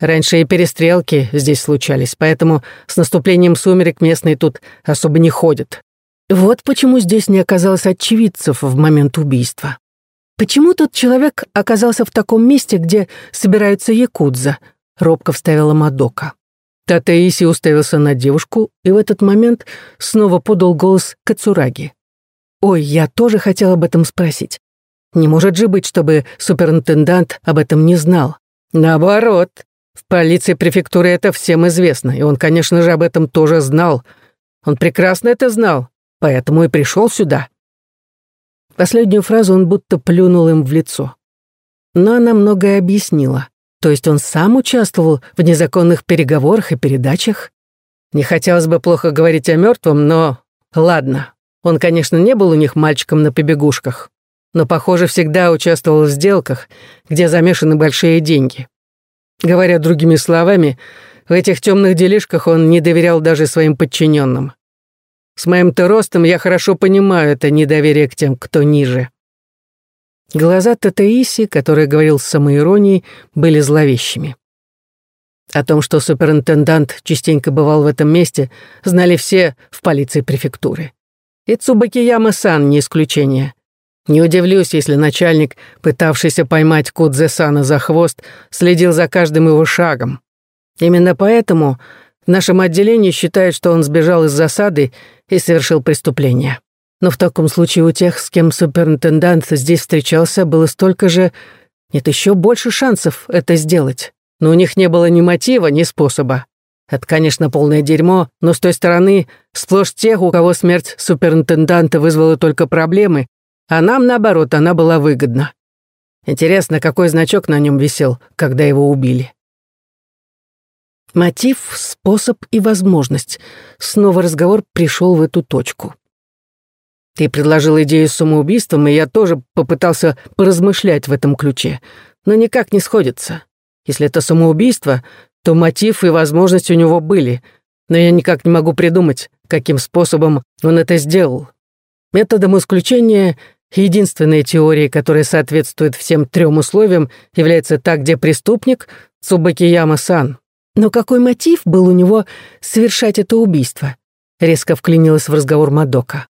Раньше и перестрелки здесь случались, поэтому с наступлением сумерек местные тут особо не ходят. Вот почему здесь не оказалось очевидцев в момент убийства. Почему тот человек оказался в таком месте, где собираются якудза? Робко вставила Мадока. Татаиси уставился на девушку и в этот момент снова подал голос Кацураги. «Ой, я тоже хотел об этом спросить. Не может же быть, чтобы суперинтендант об этом не знал. Наоборот, в полиции префектуры это всем известно, и он, конечно же, об этом тоже знал. Он прекрасно это знал, поэтому и пришел сюда». Последнюю фразу он будто плюнул им в лицо. Но она многое объяснила. То есть он сам участвовал в незаконных переговорах и передачах? Не хотелось бы плохо говорить о мертвом, но... Ладно, он, конечно, не был у них мальчиком на побегушках, но, похоже, всегда участвовал в сделках, где замешаны большие деньги. Говоря другими словами, в этих темных делишках он не доверял даже своим подчиненным. С моим-то ростом я хорошо понимаю это недоверие к тем, кто ниже. Глаза Татаиси, который говорил с самоиронией, были зловещими. О том, что суперинтендант частенько бывал в этом месте, знали все в полиции префектуры. И Цубакияма-сан не исключение. Не удивлюсь, если начальник, пытавшийся поймать Кудзе-сана за хвост, следил за каждым его шагом. Именно поэтому в нашем отделении считают, что он сбежал из засады и совершил преступление. Но в таком случае у тех, с кем суперинтендант здесь встречался, было столько же... Нет, еще больше шансов это сделать. Но у них не было ни мотива, ни способа. Это, конечно, полное дерьмо, но с той стороны сплошь тех, у кого смерть суперинтенданта вызвала только проблемы, а нам, наоборот, она была выгодна. Интересно, какой значок на нем висел, когда его убили. Мотив, способ и возможность. Снова разговор пришел в эту точку. Ты предложил идею с самоубийством, и я тоже попытался поразмышлять в этом ключе, но никак не сходится. Если это самоубийство, то мотив и возможность у него были, но я никак не могу придумать, каким способом он это сделал. Методом исключения единственной теорией, которая соответствует всем трем условиям, является та, где преступник — Цубакияма-сан. Но какой мотив был у него совершать это убийство? Резко вклинилась в разговор Мадока.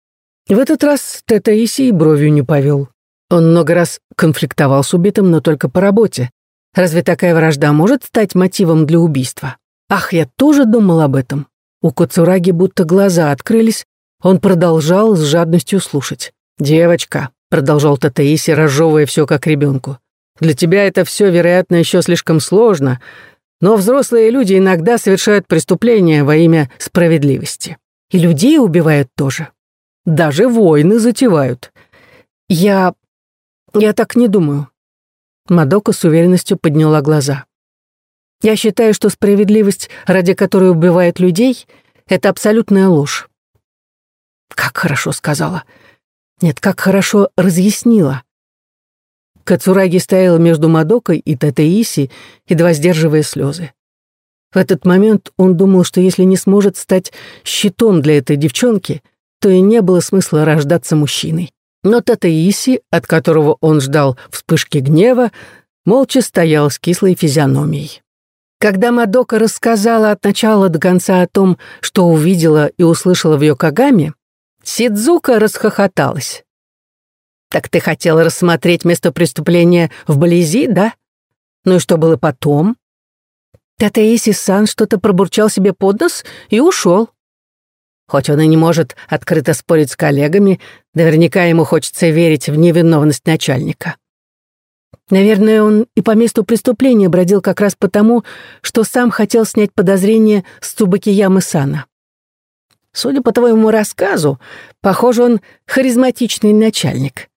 В этот раз Татаиси и бровью не повел. Он много раз конфликтовал с убитым, но только по работе. Разве такая вражда может стать мотивом для убийства? Ах, я тоже думал об этом. У Куцураги будто глаза открылись, он продолжал с жадностью слушать. «Девочка», — продолжал Татаиси, разжевывая все как ребенку, «для тебя это все, вероятно, еще слишком сложно, но взрослые люди иногда совершают преступления во имя справедливости. И людей убивают тоже. Даже войны затевают. Я... я так не думаю. Мадока с уверенностью подняла глаза. Я считаю, что справедливость, ради которой убивают людей, это абсолютная ложь. Как хорошо сказала. Нет, как хорошо разъяснила. Кацураги стоял между Мадокой и Татеиси, едва сдерживая слезы. В этот момент он думал, что если не сможет стать щитом для этой девчонки, то и не было смысла рождаться мужчиной. Но Татеиси, от которого он ждал вспышки гнева, молча стоял с кислой физиономией. Когда Мадока рассказала от начала до конца о том, что увидела и услышала в Йокогаме, Сидзука расхохоталась. «Так ты хотела рассмотреть место преступления вблизи, да? Ну и что было потом?» Татаиси-сан что-то пробурчал себе под нос и ушел. Хоть он и не может открыто спорить с коллегами, наверняка ему хочется верить в невиновность начальника. Наверное, он и по месту преступления бродил как раз потому, что сам хотел снять подозрения с Цубакиямы-сана. Судя по твоему рассказу, похоже, он харизматичный начальник.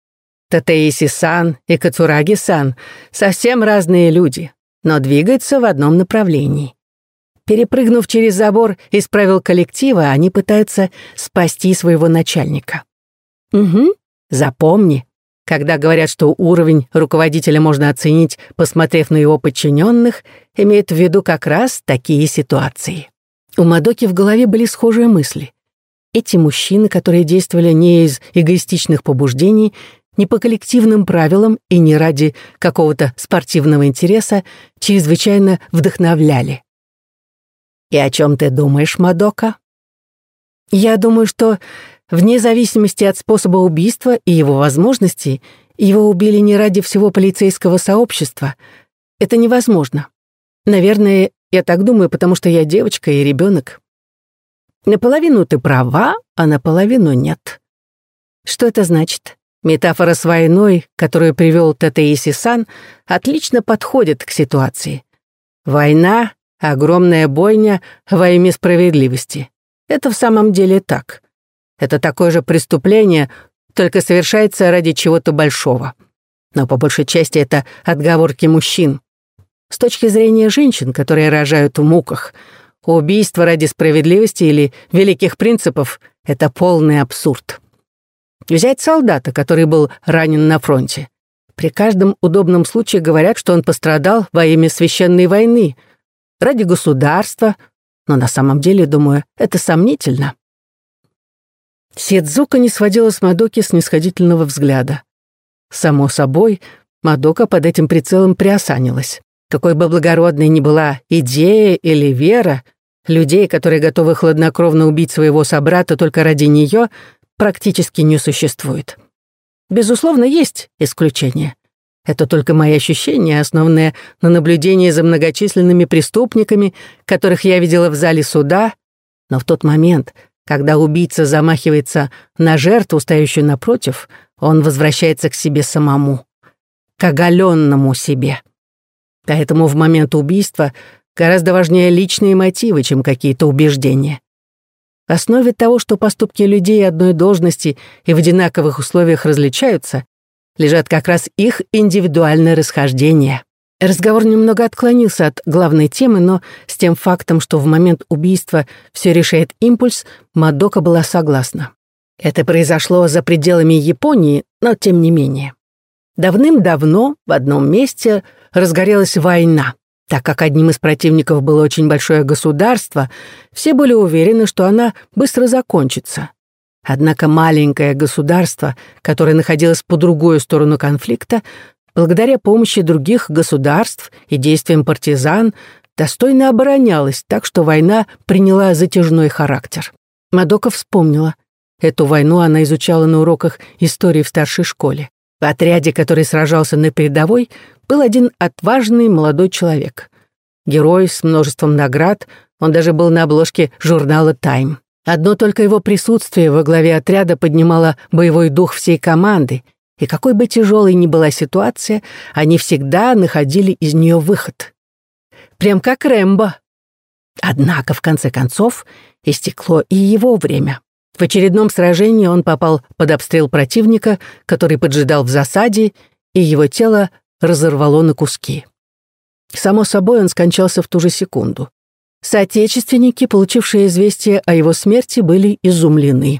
Татеиси-сан и Кацураги-сан — совсем разные люди, но двигаются в одном направлении. Перепрыгнув через забор из правил коллектива, они пытаются спасти своего начальника. Угу, запомни, когда говорят, что уровень руководителя можно оценить, посмотрев на его подчиненных, имеют в виду как раз такие ситуации. У Мадоки в голове были схожие мысли. Эти мужчины, которые действовали не из эгоистичных побуждений, не по коллективным правилам и не ради какого-то спортивного интереса, чрезвычайно вдохновляли. «И о чем ты думаешь, Мадока?» «Я думаю, что вне зависимости от способа убийства и его возможностей, его убили не ради всего полицейского сообщества. Это невозможно. Наверное, я так думаю, потому что я девочка и ребенок. Наполовину ты права, а наполовину нет. Что это значит? Метафора с войной, которую привел Татеиси-сан, отлично подходит к ситуации. Война — огромная бойня во имя справедливости. Это в самом деле так. Это такое же преступление, только совершается ради чего-то большого. Но по большей части это отговорки мужчин. С точки зрения женщин, которые рожают в муках, убийство ради справедливости или великих принципов — это полный абсурд. Взять солдата, который был ранен на фронте. При каждом удобном случае говорят, что он пострадал во имя священной войны, ради государства, но на самом деле, думаю, это сомнительно. Сидзука не сводила с Мадоки снисходительного взгляда. Само собой, Мадока под этим прицелом приосанилась. Какой бы благородной ни была идея или вера, людей, которые готовы хладнокровно убить своего собрата только ради нее, практически не существует. Безусловно, есть исключения. Это только мои ощущения, основанные на наблюдении за многочисленными преступниками, которых я видела в зале суда, но в тот момент, когда убийца замахивается на жертву, стоящую напротив, он возвращается к себе самому, к оголенному себе. Поэтому в момент убийства гораздо важнее личные мотивы, чем какие-то убеждения. В основе того, что поступки людей одной должности и в одинаковых условиях различаются, лежат как раз их индивидуальное расхождение. Разговор немного отклонился от главной темы, но с тем фактом, что в момент убийства все решает импульс, Мадока была согласна. Это произошло за пределами Японии, но тем не менее. Давным-давно в одном месте разгорелась война. Так как одним из противников было очень большое государство, все были уверены, что она быстро закончится. Однако маленькое государство, которое находилось по другую сторону конфликта, благодаря помощи других государств и действиям партизан, достойно оборонялось, так что война приняла затяжной характер. Мадока вспомнила. Эту войну она изучала на уроках истории в старшей школе. В отряде, который сражался на передовой, был один отважный молодой человек. Герой с множеством наград, он даже был на обложке журнала «Тайм». Одно только его присутствие во главе отряда поднимало боевой дух всей команды, и какой бы тяжелой ни была ситуация, они всегда находили из нее выход. Прям как Рэмбо. Однако, в конце концов, истекло и его время. В очередном сражении он попал под обстрел противника, который поджидал в засаде, и его тело разорвало на куски. Само собой, он скончался в ту же секунду. Соотечественники, получившие известие о его смерти, были изумлены.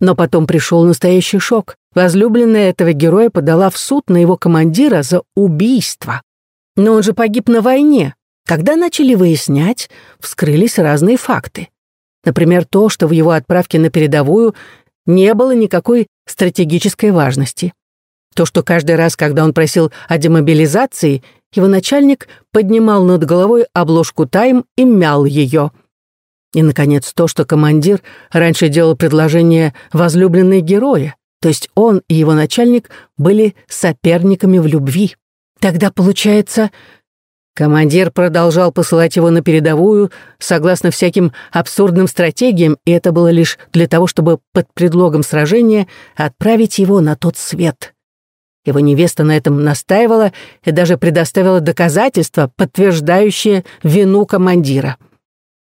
Но потом пришел настоящий шок. Возлюбленная этого героя подала в суд на его командира за убийство. Но он же погиб на войне. Когда начали выяснять, вскрылись разные факты. Например, то, что в его отправке на передовую не было никакой стратегической важности. То, что каждый раз, когда он просил о демобилизации, его начальник поднимал над головой обложку «Тайм» и мял ее. И, наконец, то, что командир раньше делал предложение возлюбленной героя, то есть он и его начальник были соперниками в любви. Тогда, получается, Командир продолжал посылать его на передовую, согласно всяким абсурдным стратегиям, и это было лишь для того, чтобы под предлогом сражения отправить его на тот свет. Его невеста на этом настаивала и даже предоставила доказательства, подтверждающие вину командира.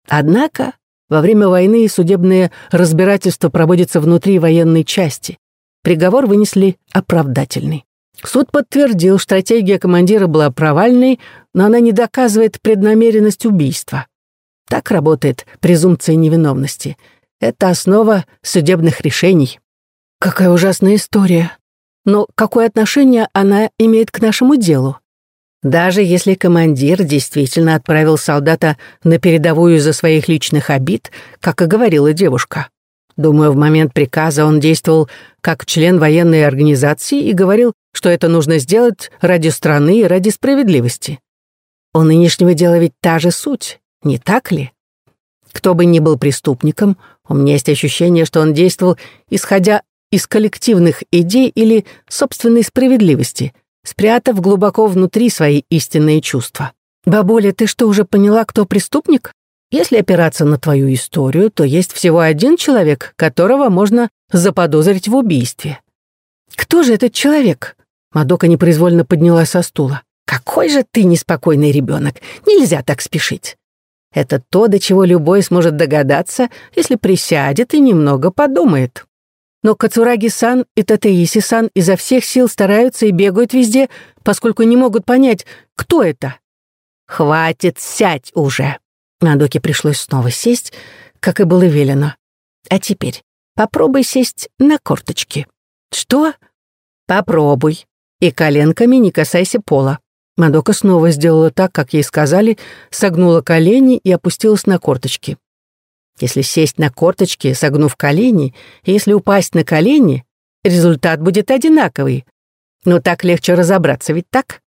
Однако во время войны судебное разбирательство проводится внутри военной части. Приговор вынесли оправдательный. Суд подтвердил, стратегия командира была провальной, но она не доказывает преднамеренность убийства. Так работает презумпция невиновности. Это основа судебных решений. Какая ужасная история. Но какое отношение она имеет к нашему делу? Даже если командир действительно отправил солдата на передовую из-за своих личных обид, как и говорила девушка. Думаю, в момент приказа он действовал как член военной организации и говорил, что это нужно сделать ради страны и ради справедливости. У нынешнего дела ведь та же суть, не так ли? Кто бы ни был преступником, у меня есть ощущение, что он действовал, исходя из коллективных идей или собственной справедливости, спрятав глубоко внутри свои истинные чувства. «Бабуля, ты что, уже поняла, кто преступник?» Если опираться на твою историю, то есть всего один человек, которого можно заподозрить в убийстве. Кто же этот человек? Мадока непроизвольно поднялась со стула. Какой же ты неспокойный ребенок. Нельзя так спешить. Это то, до чего любой сможет догадаться, если присядет и немного подумает. Но Кацураги-сан и Татеиси-сан изо всех сил стараются и бегают везде, поскольку не могут понять, кто это. «Хватит, сядь уже!» Надоке пришлось снова сесть, как и было велено. «А теперь попробуй сесть на корточки». «Что?» «Попробуй. И коленками не касайся пола». Мадока снова сделала так, как ей сказали, согнула колени и опустилась на корточки. Если сесть на корточки, согнув колени, и если упасть на колени, результат будет одинаковый. Но так легче разобраться, ведь так?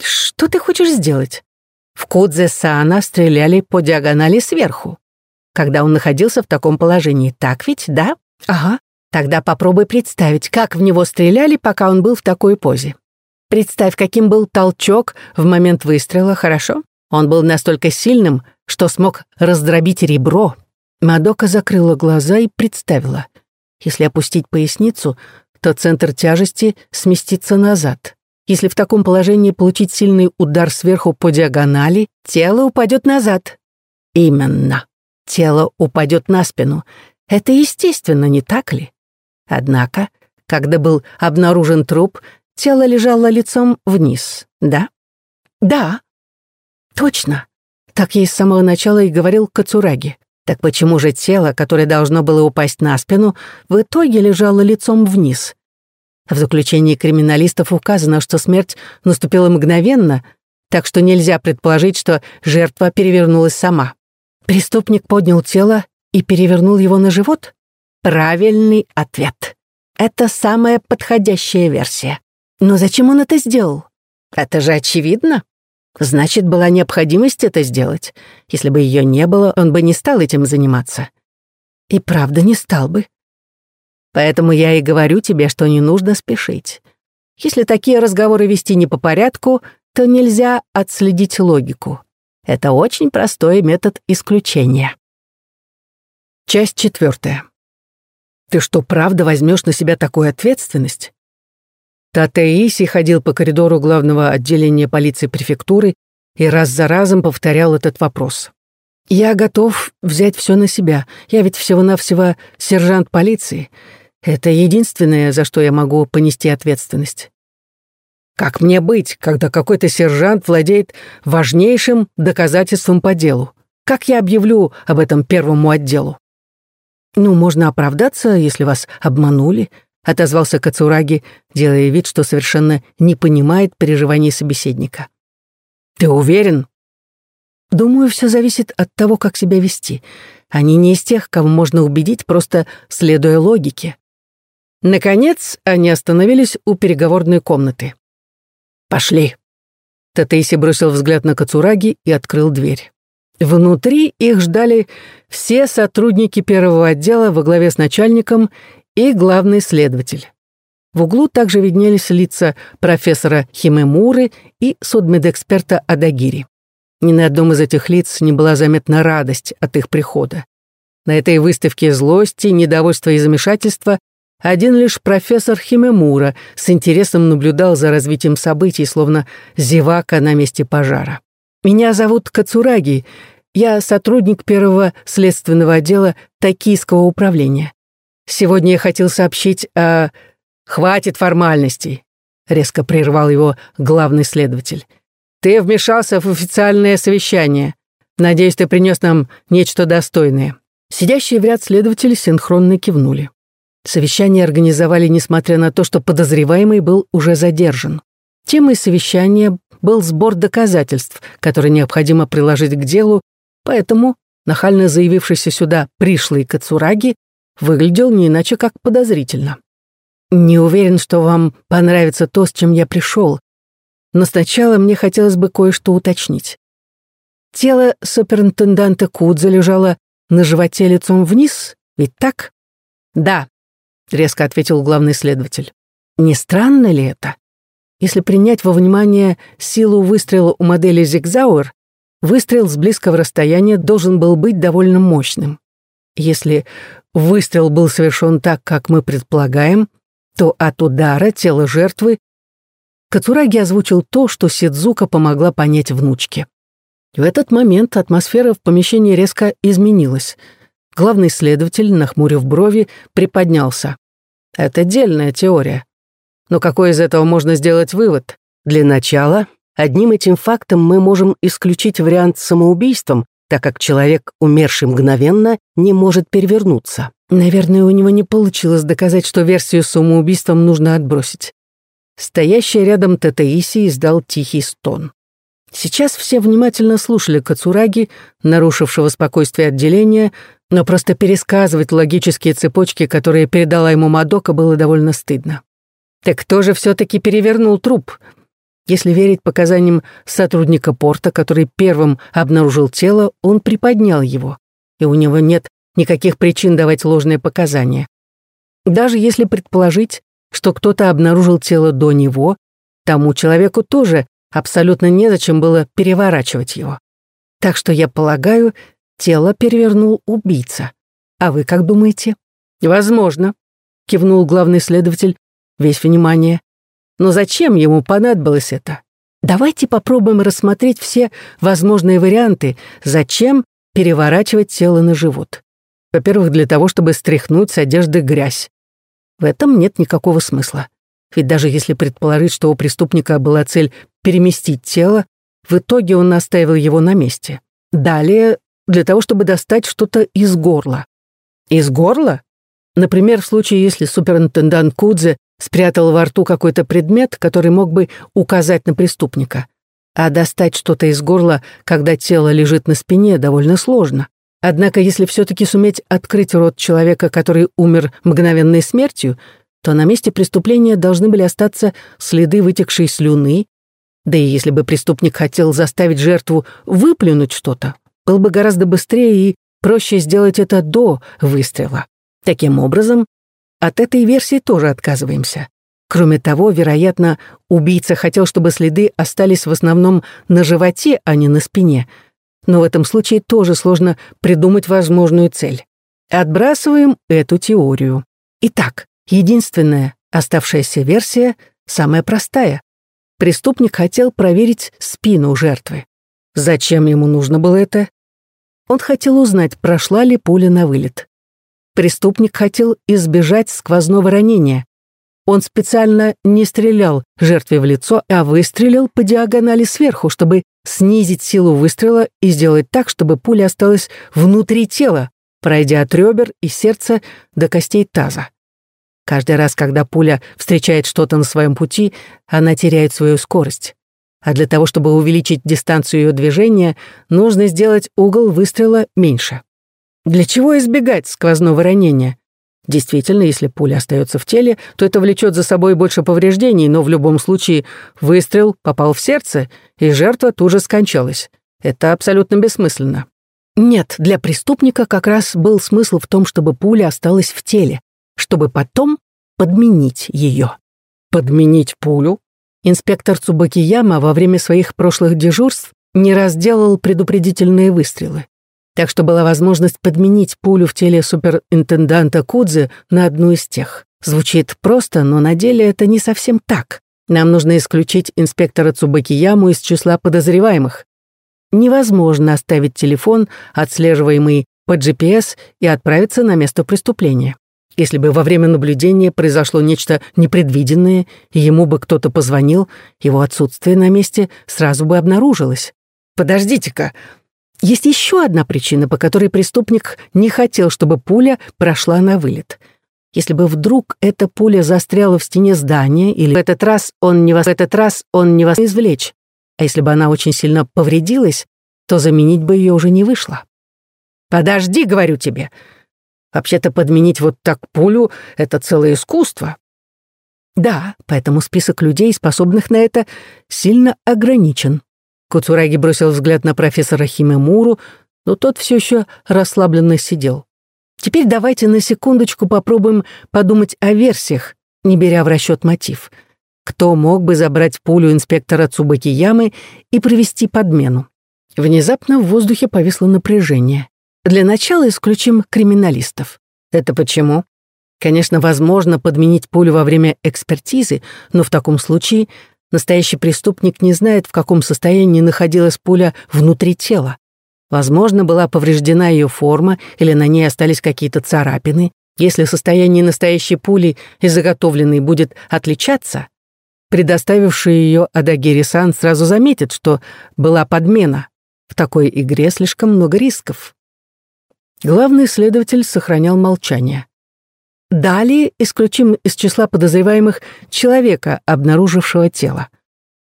Что ты хочешь сделать? В Кудзе-сана стреляли по диагонали сверху. Когда он находился в таком положении, так ведь, да? Ага. Тогда попробуй представить, как в него стреляли, пока он был в такой позе. Представь, каким был толчок в момент выстрела, хорошо? Он был настолько сильным, что смог раздробить ребро. Мадока закрыла глаза и представила. Если опустить поясницу, то центр тяжести сместится назад. Если в таком положении получить сильный удар сверху по диагонали, тело упадет назад. Именно. Тело упадет на спину. Это естественно, не так ли? Однако, когда был обнаружен труп, тело лежало лицом вниз, да? Да. Точно. Так ей с самого начала и говорил Кацураги. Так почему же тело, которое должно было упасть на спину, в итоге лежало лицом вниз? В заключении криминалистов указано, что смерть наступила мгновенно, так что нельзя предположить, что жертва перевернулась сама. Преступник поднял тело и перевернул его на живот? Правильный ответ. Это самая подходящая версия. Но зачем он это сделал? Это же очевидно. Значит, была необходимость это сделать. Если бы ее не было, он бы не стал этим заниматься. И правда не стал бы. Поэтому я и говорю тебе, что не нужно спешить. Если такие разговоры вести не по порядку, то нельзя отследить логику. Это очень простой метод исключения. Часть четвертая. Ты что, правда возьмешь на себя такую ответственность? Татеиси ходил по коридору главного отделения полиции префектуры и раз за разом повторял этот вопрос. «Я готов взять все на себя. Я ведь всего-навсего сержант полиции. Это единственное, за что я могу понести ответственность. Как мне быть, когда какой-то сержант владеет важнейшим доказательством по делу? Как я объявлю об этом первому отделу? Ну, можно оправдаться, если вас обманули, отозвался Кацураги, делая вид, что совершенно не понимает переживаний собеседника. Ты уверен? Думаю, все зависит от того, как себя вести. Они не из тех, кого можно убедить, просто следуя логике. Наконец, они остановились у переговорной комнаты. «Пошли». Татейси бросил взгляд на Кацураги и открыл дверь. Внутри их ждали все сотрудники первого отдела во главе с начальником и главный следователь. В углу также виднелись лица профессора Химемуры и судмедэксперта Адагири. Ни на одном из этих лиц не была заметна радость от их прихода. На этой выставке злости, недовольства и замешательства один лишь профессор Химемура с интересом наблюдал за развитием событий, словно зевака на месте пожара. «Меня зовут Кацураги. Я сотрудник первого следственного отдела Токийского управления. Сегодня я хотел сообщить о... Хватит формальностей!» Резко прервал его главный следователь. «Ты вмешался в официальное совещание. Надеюсь, ты принес нам нечто достойное». Сидящие в ряд следователи синхронно кивнули. Совещание организовали, несмотря на то, что подозреваемый был уже задержан. Темой совещания был сбор доказательств, которые необходимо приложить к делу, поэтому нахально заявившийся сюда пришлый Кацураги выглядел не иначе как подозрительно. «Не уверен, что вам понравится то, с чем я пришел, но сначала мне хотелось бы кое-что уточнить. Тело суперинтенданта Кудза лежало на животе лицом вниз, ведь так? Да, — резко ответил главный следователь. «Не странно ли это? Если принять во внимание силу выстрела у модели Зигзауэр, выстрел с близкого расстояния должен был быть довольно мощным. Если выстрел был совершен так, как мы предполагаем, то от удара тело жертвы Кацураги озвучил то, что Сидзука помогла понять внучке. В этот момент атмосфера в помещении резко изменилась — Главный следователь, нахмурив брови, приподнялся. Это дельная теория. Но какой из этого можно сделать вывод? Для начала, одним этим фактом мы можем исключить вариант с самоубийством, так как человек, умерший мгновенно, не может перевернуться. Наверное, у него не получилось доказать, что версию с самоубийством нужно отбросить. Стоящий рядом Татаиси издал тихий стон. Сейчас все внимательно слушали Кацураги, нарушившего спокойствие отделения, но просто пересказывать логические цепочки, которые передала ему Мадока, было довольно стыдно. Так кто же все-таки перевернул труп? Если верить показаниям сотрудника порта, который первым обнаружил тело, он приподнял его, и у него нет никаких причин давать ложные показания. Даже если предположить, что кто-то обнаружил тело до него, тому человеку тоже абсолютно незачем было переворачивать его. Так что, я полагаю, тело перевернул убийца. А вы как думаете? Возможно, кивнул главный следователь, весь внимание. Но зачем ему понадобилось это? Давайте попробуем рассмотреть все возможные варианты, зачем переворачивать тело на живот. Во-первых, для того, чтобы стряхнуть с одежды грязь. В этом нет никакого смысла. Ведь даже если предположить, что у преступника была цель переместить тело, в итоге он оставил его на месте. Далее, для того, чтобы достать что-то из горла. Из горла? Например, в случае, если суперинтендант Кудзе спрятал во рту какой-то предмет, который мог бы указать на преступника. А достать что-то из горла, когда тело лежит на спине, довольно сложно. Однако, если все-таки суметь открыть рот человека, который умер мгновенной смертью, то на месте преступления должны были остаться следы вытекшей слюны, да и если бы преступник хотел заставить жертву выплюнуть что-то, было бы гораздо быстрее и проще сделать это до выстрела. Таким образом, от этой версии тоже отказываемся. Кроме того, вероятно, убийца хотел, чтобы следы остались в основном на животе, а не на спине. Но в этом случае тоже сложно придумать возможную цель. Отбрасываем эту теорию. Итак, единственная оставшаяся версия самая простая. Преступник хотел проверить спину жертвы. Зачем ему нужно было это? Он хотел узнать, прошла ли пуля на вылет. Преступник хотел избежать сквозного ранения. Он специально не стрелял жертве в лицо, а выстрелил по диагонали сверху, чтобы снизить силу выстрела и сделать так, чтобы пуля осталась внутри тела, пройдя от ребер и сердца до костей таза. Каждый раз, когда пуля встречает что-то на своем пути, она теряет свою скорость. А для того, чтобы увеличить дистанцию ее движения, нужно сделать угол выстрела меньше. Для чего избегать сквозного ранения? Действительно, если пуля остается в теле, то это влечет за собой больше повреждений, но в любом случае выстрел попал в сердце, и жертва тут же скончалась. Это абсолютно бессмысленно. Нет, для преступника как раз был смысл в том, чтобы пуля осталась в теле, чтобы потом подменить ее. Подменить пулю? Инспектор Цубакияма во время своих прошлых дежурств не раз делал предупредительные выстрелы так что была возможность подменить пулю в теле суперинтенданта Кудзе на одну из тех. Звучит просто, но на деле это не совсем так. Нам нужно исключить инспектора Цубакияму из числа подозреваемых. Невозможно оставить телефон, отслеживаемый по GPS, и отправиться на место преступления. Если бы во время наблюдения произошло нечто непредвиденное, и ему бы кто-то позвонил, его отсутствие на месте сразу бы обнаружилось. «Подождите-ка, есть еще одна причина, по которой преступник не хотел, чтобы пуля прошла на вылет. Если бы вдруг эта пуля застряла в стене здания, или в этот раз он не, в этот раз он не вас извлечь, а если бы она очень сильно повредилась, то заменить бы ее уже не вышло. «Подожди, — говорю тебе. Вообще-то подменить вот так пулю — это целое искусство». Да, поэтому список людей, способных на это, сильно ограничен. Куцураги бросил взгляд на профессора Химемуру, но тот все еще расслабленно сидел. Теперь давайте на секундочку попробуем подумать о версиях, не беря в расчет мотив. Кто мог бы забрать пулю инспектора Цубакиямы и провести подмену? Внезапно в воздухе повисло напряжение. Для начала исключим криминалистов. Это почему? Конечно, возможно подменить пулю во время экспертизы, но в таком случае Настоящий преступник не знает, в каком состоянии находилась пуля внутри тела. Возможно, была повреждена ее форма или на ней остались какие-то царапины. Если состояние настоящей пули и заготовленной будет отличаться, предоставивший ее Адагири-сан сразу заметит, что была подмена. В такой игре слишком много рисков. Главный следователь сохранял молчание. Далее исключим из числа подозреваемых человека, обнаружившего тело.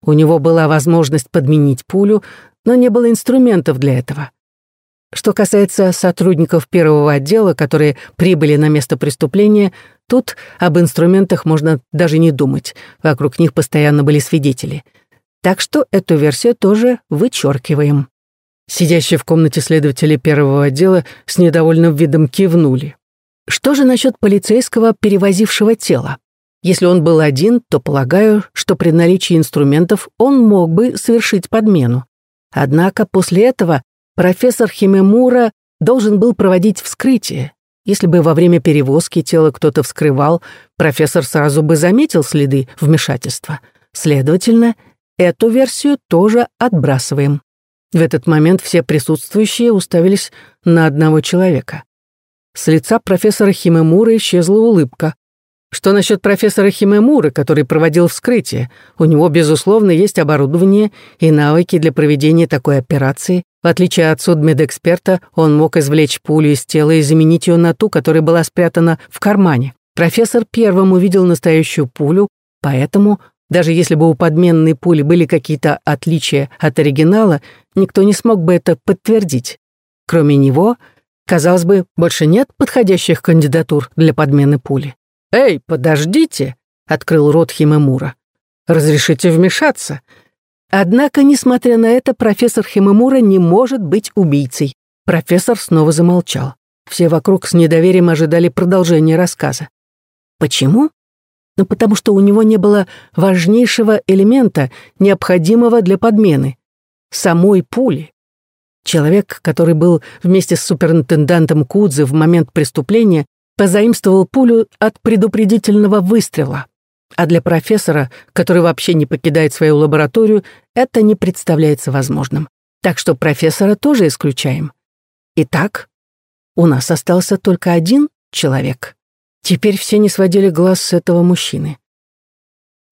У него была возможность подменить пулю, но не было инструментов для этого. Что касается сотрудников первого отдела, которые прибыли на место преступления, тут об инструментах можно даже не думать. Вокруг них постоянно были свидетели. Так что эту версию тоже вычеркиваем. Сидящие в комнате следователи первого отдела с недовольным видом кивнули. Что же насчет полицейского, перевозившего тело? Если он был один, то полагаю, что при наличии инструментов он мог бы совершить подмену. Однако после этого профессор Химемура должен был проводить вскрытие. Если бы во время перевозки тело кто-то вскрывал, профессор сразу бы заметил следы вмешательства. Следовательно, эту версию тоже отбрасываем. В этот момент все присутствующие уставились на одного человека. С лица профессора Химемура исчезла улыбка. Что насчет профессора Химемуры, который проводил вскрытие? У него, безусловно, есть оборудование и навыки для проведения такой операции. В отличие от судмедэксперта, он мог извлечь пулю из тела и заменить ее на ту, которая была спрятана в кармане. Профессор первым увидел настоящую пулю, поэтому, даже если бы у подменной пули были какие-то отличия от оригинала, никто не смог бы это подтвердить. Кроме него, казалось бы, больше нет подходящих кандидатур для подмены пули. «Эй, подождите!» — открыл рот Химемура. «Разрешите вмешаться?» Однако, несмотря на это, профессор Химемура не может быть убийцей. Профессор снова замолчал. Все вокруг с недоверием ожидали продолжения рассказа. Почему? Ну, потому что у него не было важнейшего элемента, необходимого для подмены — самой пули. Человек, который был вместе с суперинтендантом Кудзе в момент преступления, позаимствовал пулю от предупредительного выстрела. А для профессора, который вообще не покидает свою лабораторию, это не представляется возможным. Так что профессора тоже исключаем. Итак, у нас остался только один человек. Теперь все не сводили глаз с этого мужчины.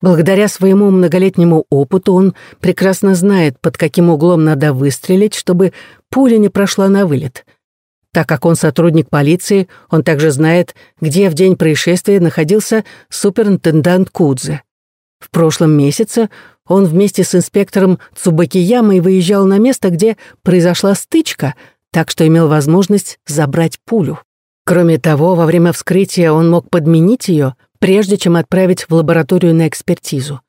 Благодаря своему многолетнему опыту он прекрасно знает, под каким углом надо выстрелить, чтобы пуля не прошла на вылет — так как он сотрудник полиции, он также знает, где в день происшествия находился суперинтендант Кудзе. В прошлом месяце он вместе с инспектором Цубакиямой выезжал на место, где произошла стычка, так что имел возможность забрать пулю. Кроме того, во время вскрытия он мог подменить ее, прежде чем отправить в лабораторию на экспертизу.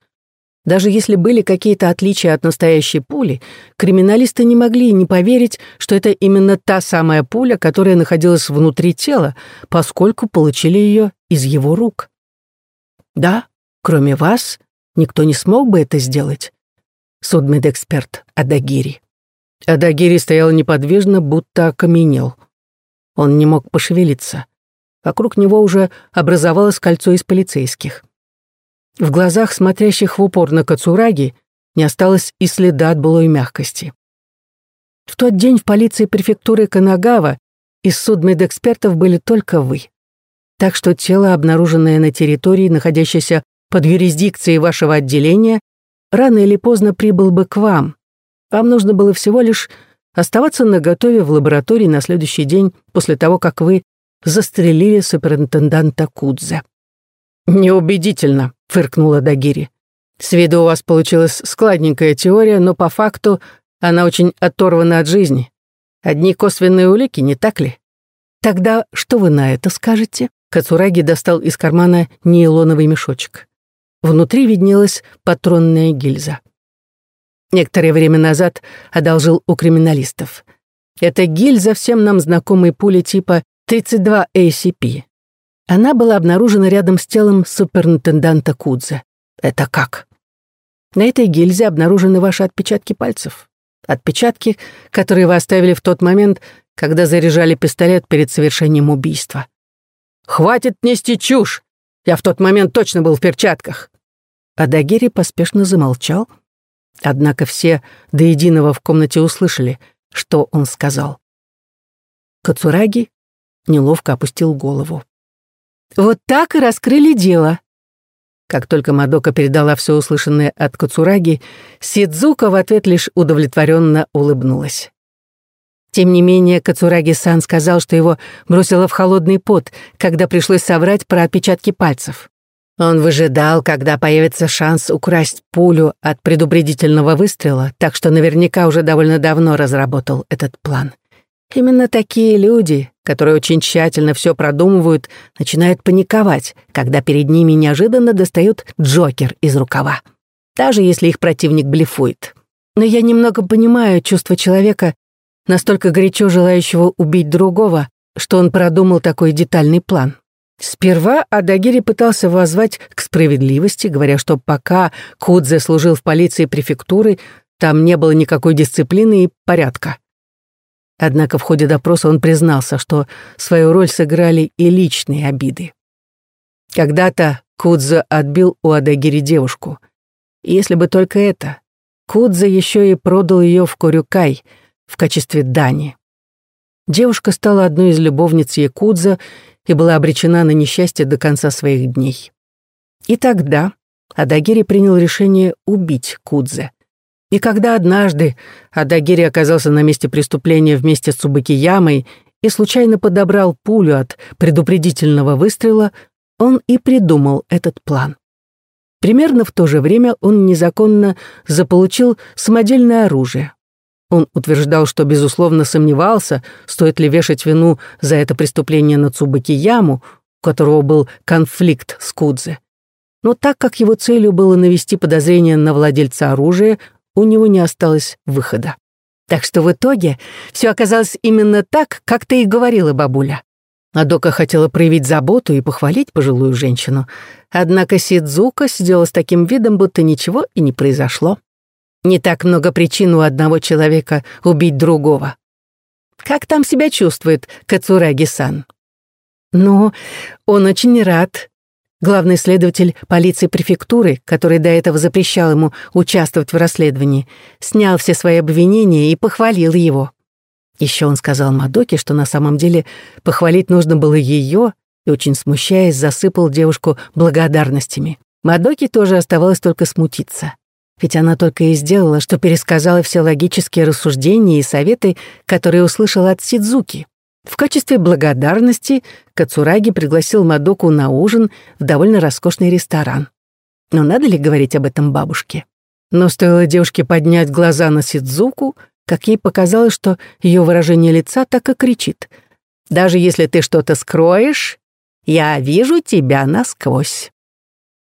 Даже если были какие-то отличия от настоящей пули, криминалисты не могли не поверить, что это именно та самая пуля, которая находилась внутри тела, поскольку получили ее из его рук. Да, кроме вас, никто не смог бы это сделать. Судмедэксперт Адагири. Адагири стоял неподвижно, будто окаменел. Он не мог пошевелиться. Вокруг него уже образовалось кольцо из полицейских. В глазах, смотрящих в упор на Кацураги, не осталось и следа от былой мягкости. В тот день в полиции префектуры Канагава из судмедэкспертов были только вы. Так что тело, обнаруженное на территории, находящейся под юрисдикцией вашего отделения, рано или поздно прибыл бы к вам. Вам нужно было всего лишь оставаться наготове в лаборатории на следующий день после того, как вы застрелили суперинтенданта Кудзе. «Неубедительно», — фыркнула Дагири. «С виду у вас получилась складненькая теория, но по факту она очень оторвана от жизни. Одни косвенные улики, не так ли?» «Тогда что вы на это скажете?» Кацураги достал из кармана нейлоновый мешочек. Внутри виднелась патронная гильза. Некоторое время назад одолжил у криминалистов. Это гильза всем нам знакомой пули типа 32 ACP. Она была обнаружена рядом с телом суперинтенданта Кудзе. Это как? На этой гильзе обнаружены ваши отпечатки пальцев. Отпечатки, которые вы оставили в тот момент, когда заряжали пистолет перед совершением убийства. «Хватит нести чушь! Я в тот момент точно был в перчатках!» Адагири поспешно замолчал, однако все до единого в комнате услышали, что он сказал. Кацураги неловко опустил голову. Вот так и раскрыли дело. Как только Мадока передала все услышанное от Кацураги, Сидзука в ответ лишь удовлетворенно улыбнулась. Тем не менее, Кацураги-сан сказал, что его бросило в холодный пот, когда пришлось соврать про отпечатки пальцев. Он выжидал, когда появится шанс украсть пулю от предупредительного выстрела, так что наверняка уже довольно давно разработал этот план. Именно такие люди, которые очень тщательно все продумывают, начинают паниковать, когда перед ними неожиданно достают Джокер из рукава, даже если их противник блефует. Но я немного понимаю чувство человека, настолько горячо желающего убить другого, что он продумал такой детальный план. Сперва Адагири пытался воззвать к справедливости, говоря, что пока Кудзе служил в полиции префектуры, там не было никакой дисциплины и порядка. Однако в ходе допроса он признался, что свою роль сыграли и личные обиды. Когда-то Кудзе отбил у Адагири девушку. И если бы только это, Кудзе еще и продал ее в Корюкай в качестве дани. Девушка стала одной из любовниц Якудза и была обречена на несчастье до конца своих дней. И тогда Адагири принял решение убить Кудзе. И когда однажды Адагири оказался на месте преступления вместе с Цубакиямой и случайно подобрал пулю от предупредительного выстрела, он и придумал этот план. Примерно в то же время он незаконно заполучил самодельное оружие. Он утверждал, что, безусловно, сомневался, стоит ли вешать вину за это преступление на Цубакияму, у которого был конфликт с Кудзе. Но так как его целью было навести подозрение на владельца оружия, у него не осталось выхода. Так что в итоге все оказалось именно так, как ты и говорила, бабуля. Адока хотела проявить заботу и похвалить пожилую женщину, однако Сидзука сидела с таким видом, будто ничего и не произошло. Не так много причин у одного человека убить другого. Как там себя чувствует Кацураги-сан? Ну, он очень рад. Главный следователь полиции префектуры, который до этого запрещал ему участвовать в расследовании, снял все свои обвинения и похвалил его. Еще он сказал Мадоке, что на самом деле похвалить нужно было ее, и, очень смущаясь, засыпал девушку благодарностями. Мадоке тоже оставалось только смутиться. Ведь она только и сделала, что пересказала все логические рассуждения и советы, которые услышала от Сидзуки. В качестве благодарности Кацураги пригласил Мадоку на ужин в довольно роскошный ресторан. Но надо ли говорить об этом бабушке? Но стоило девушке поднять глаза на Сидзуку, как ей показалось, что ее выражение лица так и кричит. «Даже если ты что-то скроешь, я вижу тебя насквозь».